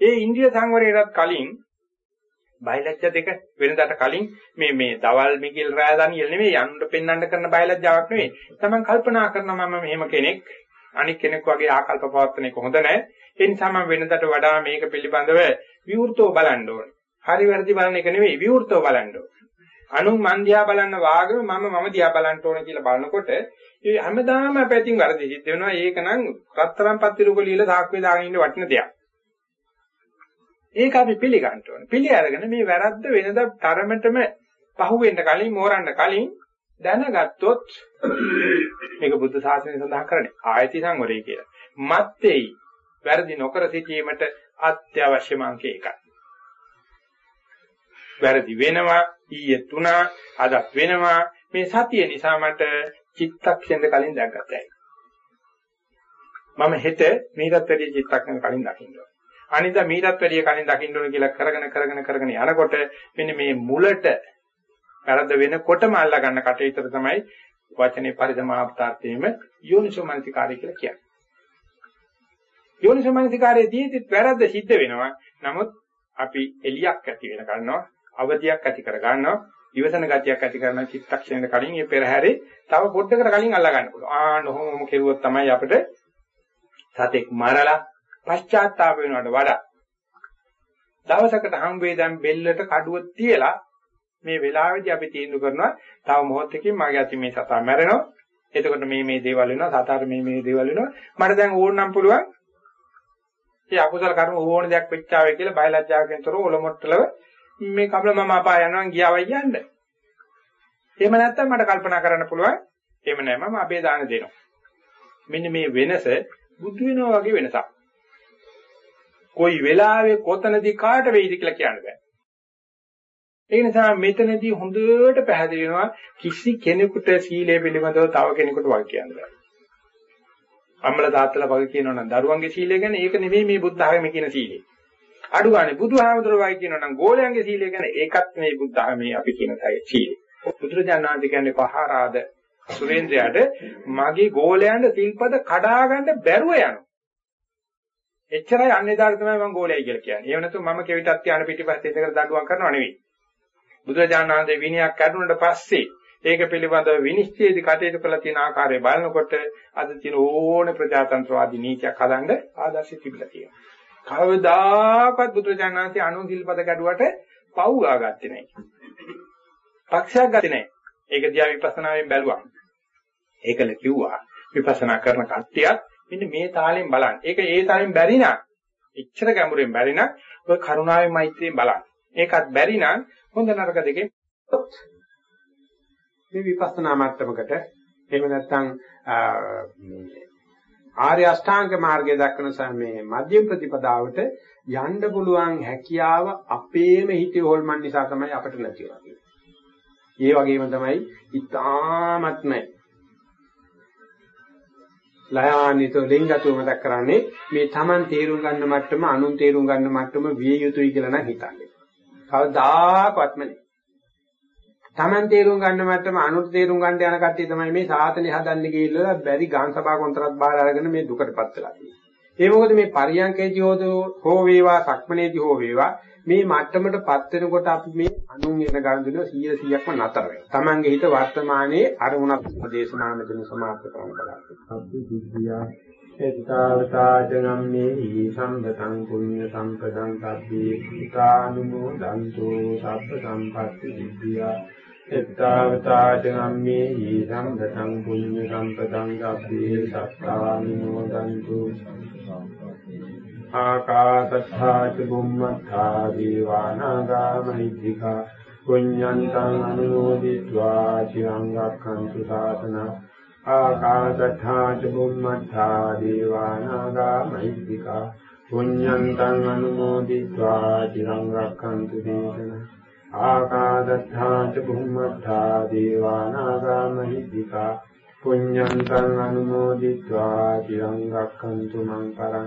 B: ඒ ඉන්දිය සංවරයටත් කලින් බයලජ්‍ය දෙක වෙනදාට කලින් මේ මේ දවල් මිගිල් රෑ දනියල් නෙමෙයි යන්න පෙන්වන්න කරන බයලජ්‍යාවක් නෙමෙයි. Taman කල්පනා කරනවා මම මෙහෙම කෙනෙක් අනික් කෙනෙක් වගේ ආකල්ප පවත්වන එක හොඳ නැහැ. ඒ නිසා මම වෙනදාට වඩා මේක පිළිබඳව විවෘතව බලන්න ඕනේ. හරි වැරදි බලන එක නෙමෙයි විවෘතව බලන්න ඕනේ. අනුන් මන් දිහා බලන්න වාගම මම මම දිහා බලන්න ඕනේ කියලා බලනකොට ඒ හැමදාම අපැතින් වරදි සිද්ධ වෙනවා. ඒක නම් රත්තරන් පත්තිරුක ලියලා සාක්කුවේ දාගෙන ඉන්න වටින දෙයක්. ඒක අපි පිළිගන්න ඕනේ. පිළි අරගෙන මේ වැරද්ද වෙනද තරමටම පහුවෙන්න කලින් මෝරන්න කලින් දැනගත්තොත් මේක බුද්ධ ශාසනය සඳහන් කරන්නේ ආයති සංවරය කියලා. මත්තේයි වැරදි නොකර සිටීමට අත්‍යවශ්‍යම අංක එකයි. වැරදි වෙනවා ඊයේ තුනා අදත් වෙනවා මේ සතිය නිසා මට චිත්තක්ෂණය කලින් දැක්ගතයි. මම හෙට මීටත් වැඩිය චිත්තක්ෂණ කලින් දකින්න ඕනේ. අනිදා මීටත් වැඩිය කලින් දකින්න ඕනේ කියලා කරගෙන කරගෙන කරගෙන යනකොට මෙන්න මේ මුලට වැරද්ද වෙනකොටම අල්ලා ගන්න කටයුතු තමයි වචනේ පරිසමාප්තාර්ථයේම යෝනිසෝමනසිකාරය කියලා කියන්නේ. යෝනිසෝමනසිකාරයේදී වැරද්ද සිද්ධ වෙනවා. නමුත් අපි එලියක් ඇති වෙන ගන්නවා, අවදියක් ඇති කර ගන්නවා, ඉවසන ගතියක් ඇති කරන චිත්තක්ෂණයට කලින් මේ පෙරහැරේ තව පොඩ්ඩකට කලින් අල්ලා ගන්න පුළුවන්. ආ නොහොමම කෙරුවොත් තමයි අපිට සතෙක් මරලා පශ්චාත්තාප වෙනවට වඩා දවසකට හම් වේ දැන් බෙල්ලට කඩුව තියලා මේ වෙලාවේදී අපි තීන්දුව කරනවා තව මොහොතකින් මගේ අතින් මේ සතා මැරෙනවා. එතකොට මේ මේ දේවල් වෙනවා, සතාට මේ මේ දේවල් වෙනවා. මට දැන් ඕනනම් පුළුවන් මේ අකුසල කර්ම ඕන දෙයක් වෙච්චාවේ කියලා බයලජ්ජාවකින් තොරව ඔලොමොට්ටලව මේ කබල මම අපාය යනවා ගියාවයි යන්නේ. එහෙම නැත්නම් මට කල්පනා කරන්න පුළුවන් එහෙම නැහැ මම අබේ දාන දෙනවා. මෙන්න මේ වෙනස බුදු වෙනවා වගේ වෙනසක්. කොයි වෙලාවෙ කොතනදී කාට වෙයිද කියලා කියන්න බෑ. ඒ නිසා මෙතනදී හොඳට පැහැදිලි වෙනවා කිසි කෙනෙකුට සීලය පිළිබඳව තව කෙනෙකුට වග කියන්න බෑ. අම්මලා තාත්තලා වග කියනවා නම් දරුවන්ගේ සීලය ගැන ඒක නෙවෙයි මේ බුද්ධ ආගමේ කියන සීලය. අඩු ගානේ බුදුහාමුදුරුවෝ වයි කියනවා නම් ගෝලයන්ගේ සීලය ගැන ඒකත් මේ බුද්ධ ආගමේ අපි කියන සීලය. බුදුරජාණන් කියන්නේ පහරාද සුරේන්ද්‍රයාට මගේ ගෝලයන්ට සිල්පද කඩා ගන්න බැරුව යනවා. එච්චරයි අන්නේදාට තමයි මම ගෝලයි කියලා කියන්නේ. එහෙම නැත්නම් මම කෙවිතත් යන පිටිපස්සේ ඉඳගෙන දඬුවම් කරනව නෙවෙයි. බුදුරජාණන් වහන්සේ විනයක් කැඩුනට පස්සේ
C: ඒක පිළිබඳව විනිශ්චයදී කටයුතු කළ තියෙන ආකාරය බලනකොට අද තියෙන ඕනේ ප්‍රජාතන්ත්‍රවාදී නීතියක් හදන්න ආදර්ශ තිබිලා තියෙනවා. කවදාකවත් බුදුරජාණන්සේ අනුන් සිල්පද ගැඩුවට පව් ආගත්තේ නැහැ. පක්ෂයක් ගත්තේ නැහැ. ඒක දිහා විපස්සනාවෙන් බැලුවා. ඒකල කිව්වා විපස්සනා කරන කට්ටියත් මෙන්න මේ තාලෙන් බලන්න. ඒක ඒ තාලෙන් බැරි නම් එච්චර ගැඹුරෙන් බැරි නම් ඔය කරුණාවේ මෛත්‍රියෙන් බලන්න. ඒකත් බැරි නම් හොඳ නරක දෙකෙන් මේ විපස්සනා මට්ටමකට එහෙම නැත්නම් ආර්ය අෂ්ටාංග මාර්ගය දක්වන මේ මධ්‍යම ප්‍රතිපදාවට යන්න පුළුවන් හැකියාව අපේම හිතේ හොල්මන් නිසා තමයි අපිට නැති වෙන්නේ. ඒ වගේම තමයි ඊ타ත්ම ලයානිත ලිංගතුව මතක් කරන්නේ මේ Taman තේරුම් ගන්න මට්ටම අනුන් තේරුම් ගන්න මට්ටම විය යුතුයි කියලා නම් හිතන්නේ. කවදාකවත්ම නෑ. Taman තේරුම් ගන්න මට්ටම අනුන් තේරුම් ගන්න යන කට්ටිය තමයි මේ සාතනේ හදන්න ගිහිල්ලා බැරි ගාන් සභා කොන්ත්‍රාත් බාර අරගෙන මේ දුකටපත් වෙලා තියෙන්නේ. ඒ මොකද මේ පරියන්කේදී හෝ වේවා සක්මනේදී හෝ වේවා මේ මට්ටමටපත් වෙනකොට අපි මේ අනුන් එන ගණන් 100%ක්ම නතර වෙනවා. Tamange හිත වර්තමානයේ අරමුණක් දේශනා මෙතන සමාප්ත කරන්න බලාපොරොත්තු. අපි විද්‍යා එත්තාවතාජනම්මේ සම්පතං පුඤ්ඤ සම්පතං සබ්බේ සුතානුමෝදන්තු සබ්බ සම්පත්ති විද්‍යා එත්තාවතාච නම්මේ ඊසං ගතං පුඤ්ඤ සම්පතං ගබ්බේ සත්තානිනෝදන්තු ආකාශත්තා ච බුම්මත්තා දීවානාගා මහිද්దికා පුඤ්ඤන්තං අනුමෝදිत्वा චිරං රක්ඛන්තු සාසනං ආකාශත්තා ච බුම්මත්තා දීවානාගා මහිද්దికා පුඤ්ඤන්තං අනුමෝදිत्वा චිරං රක්ඛන්තු දේශනං ආකාදත්තා ච බුම්මත්තා දේවානාගා මහිද්దికා පුඤ්ඤන්තං අනුමෝදිत्वा තිරං රක්ඛන්තු මං පරං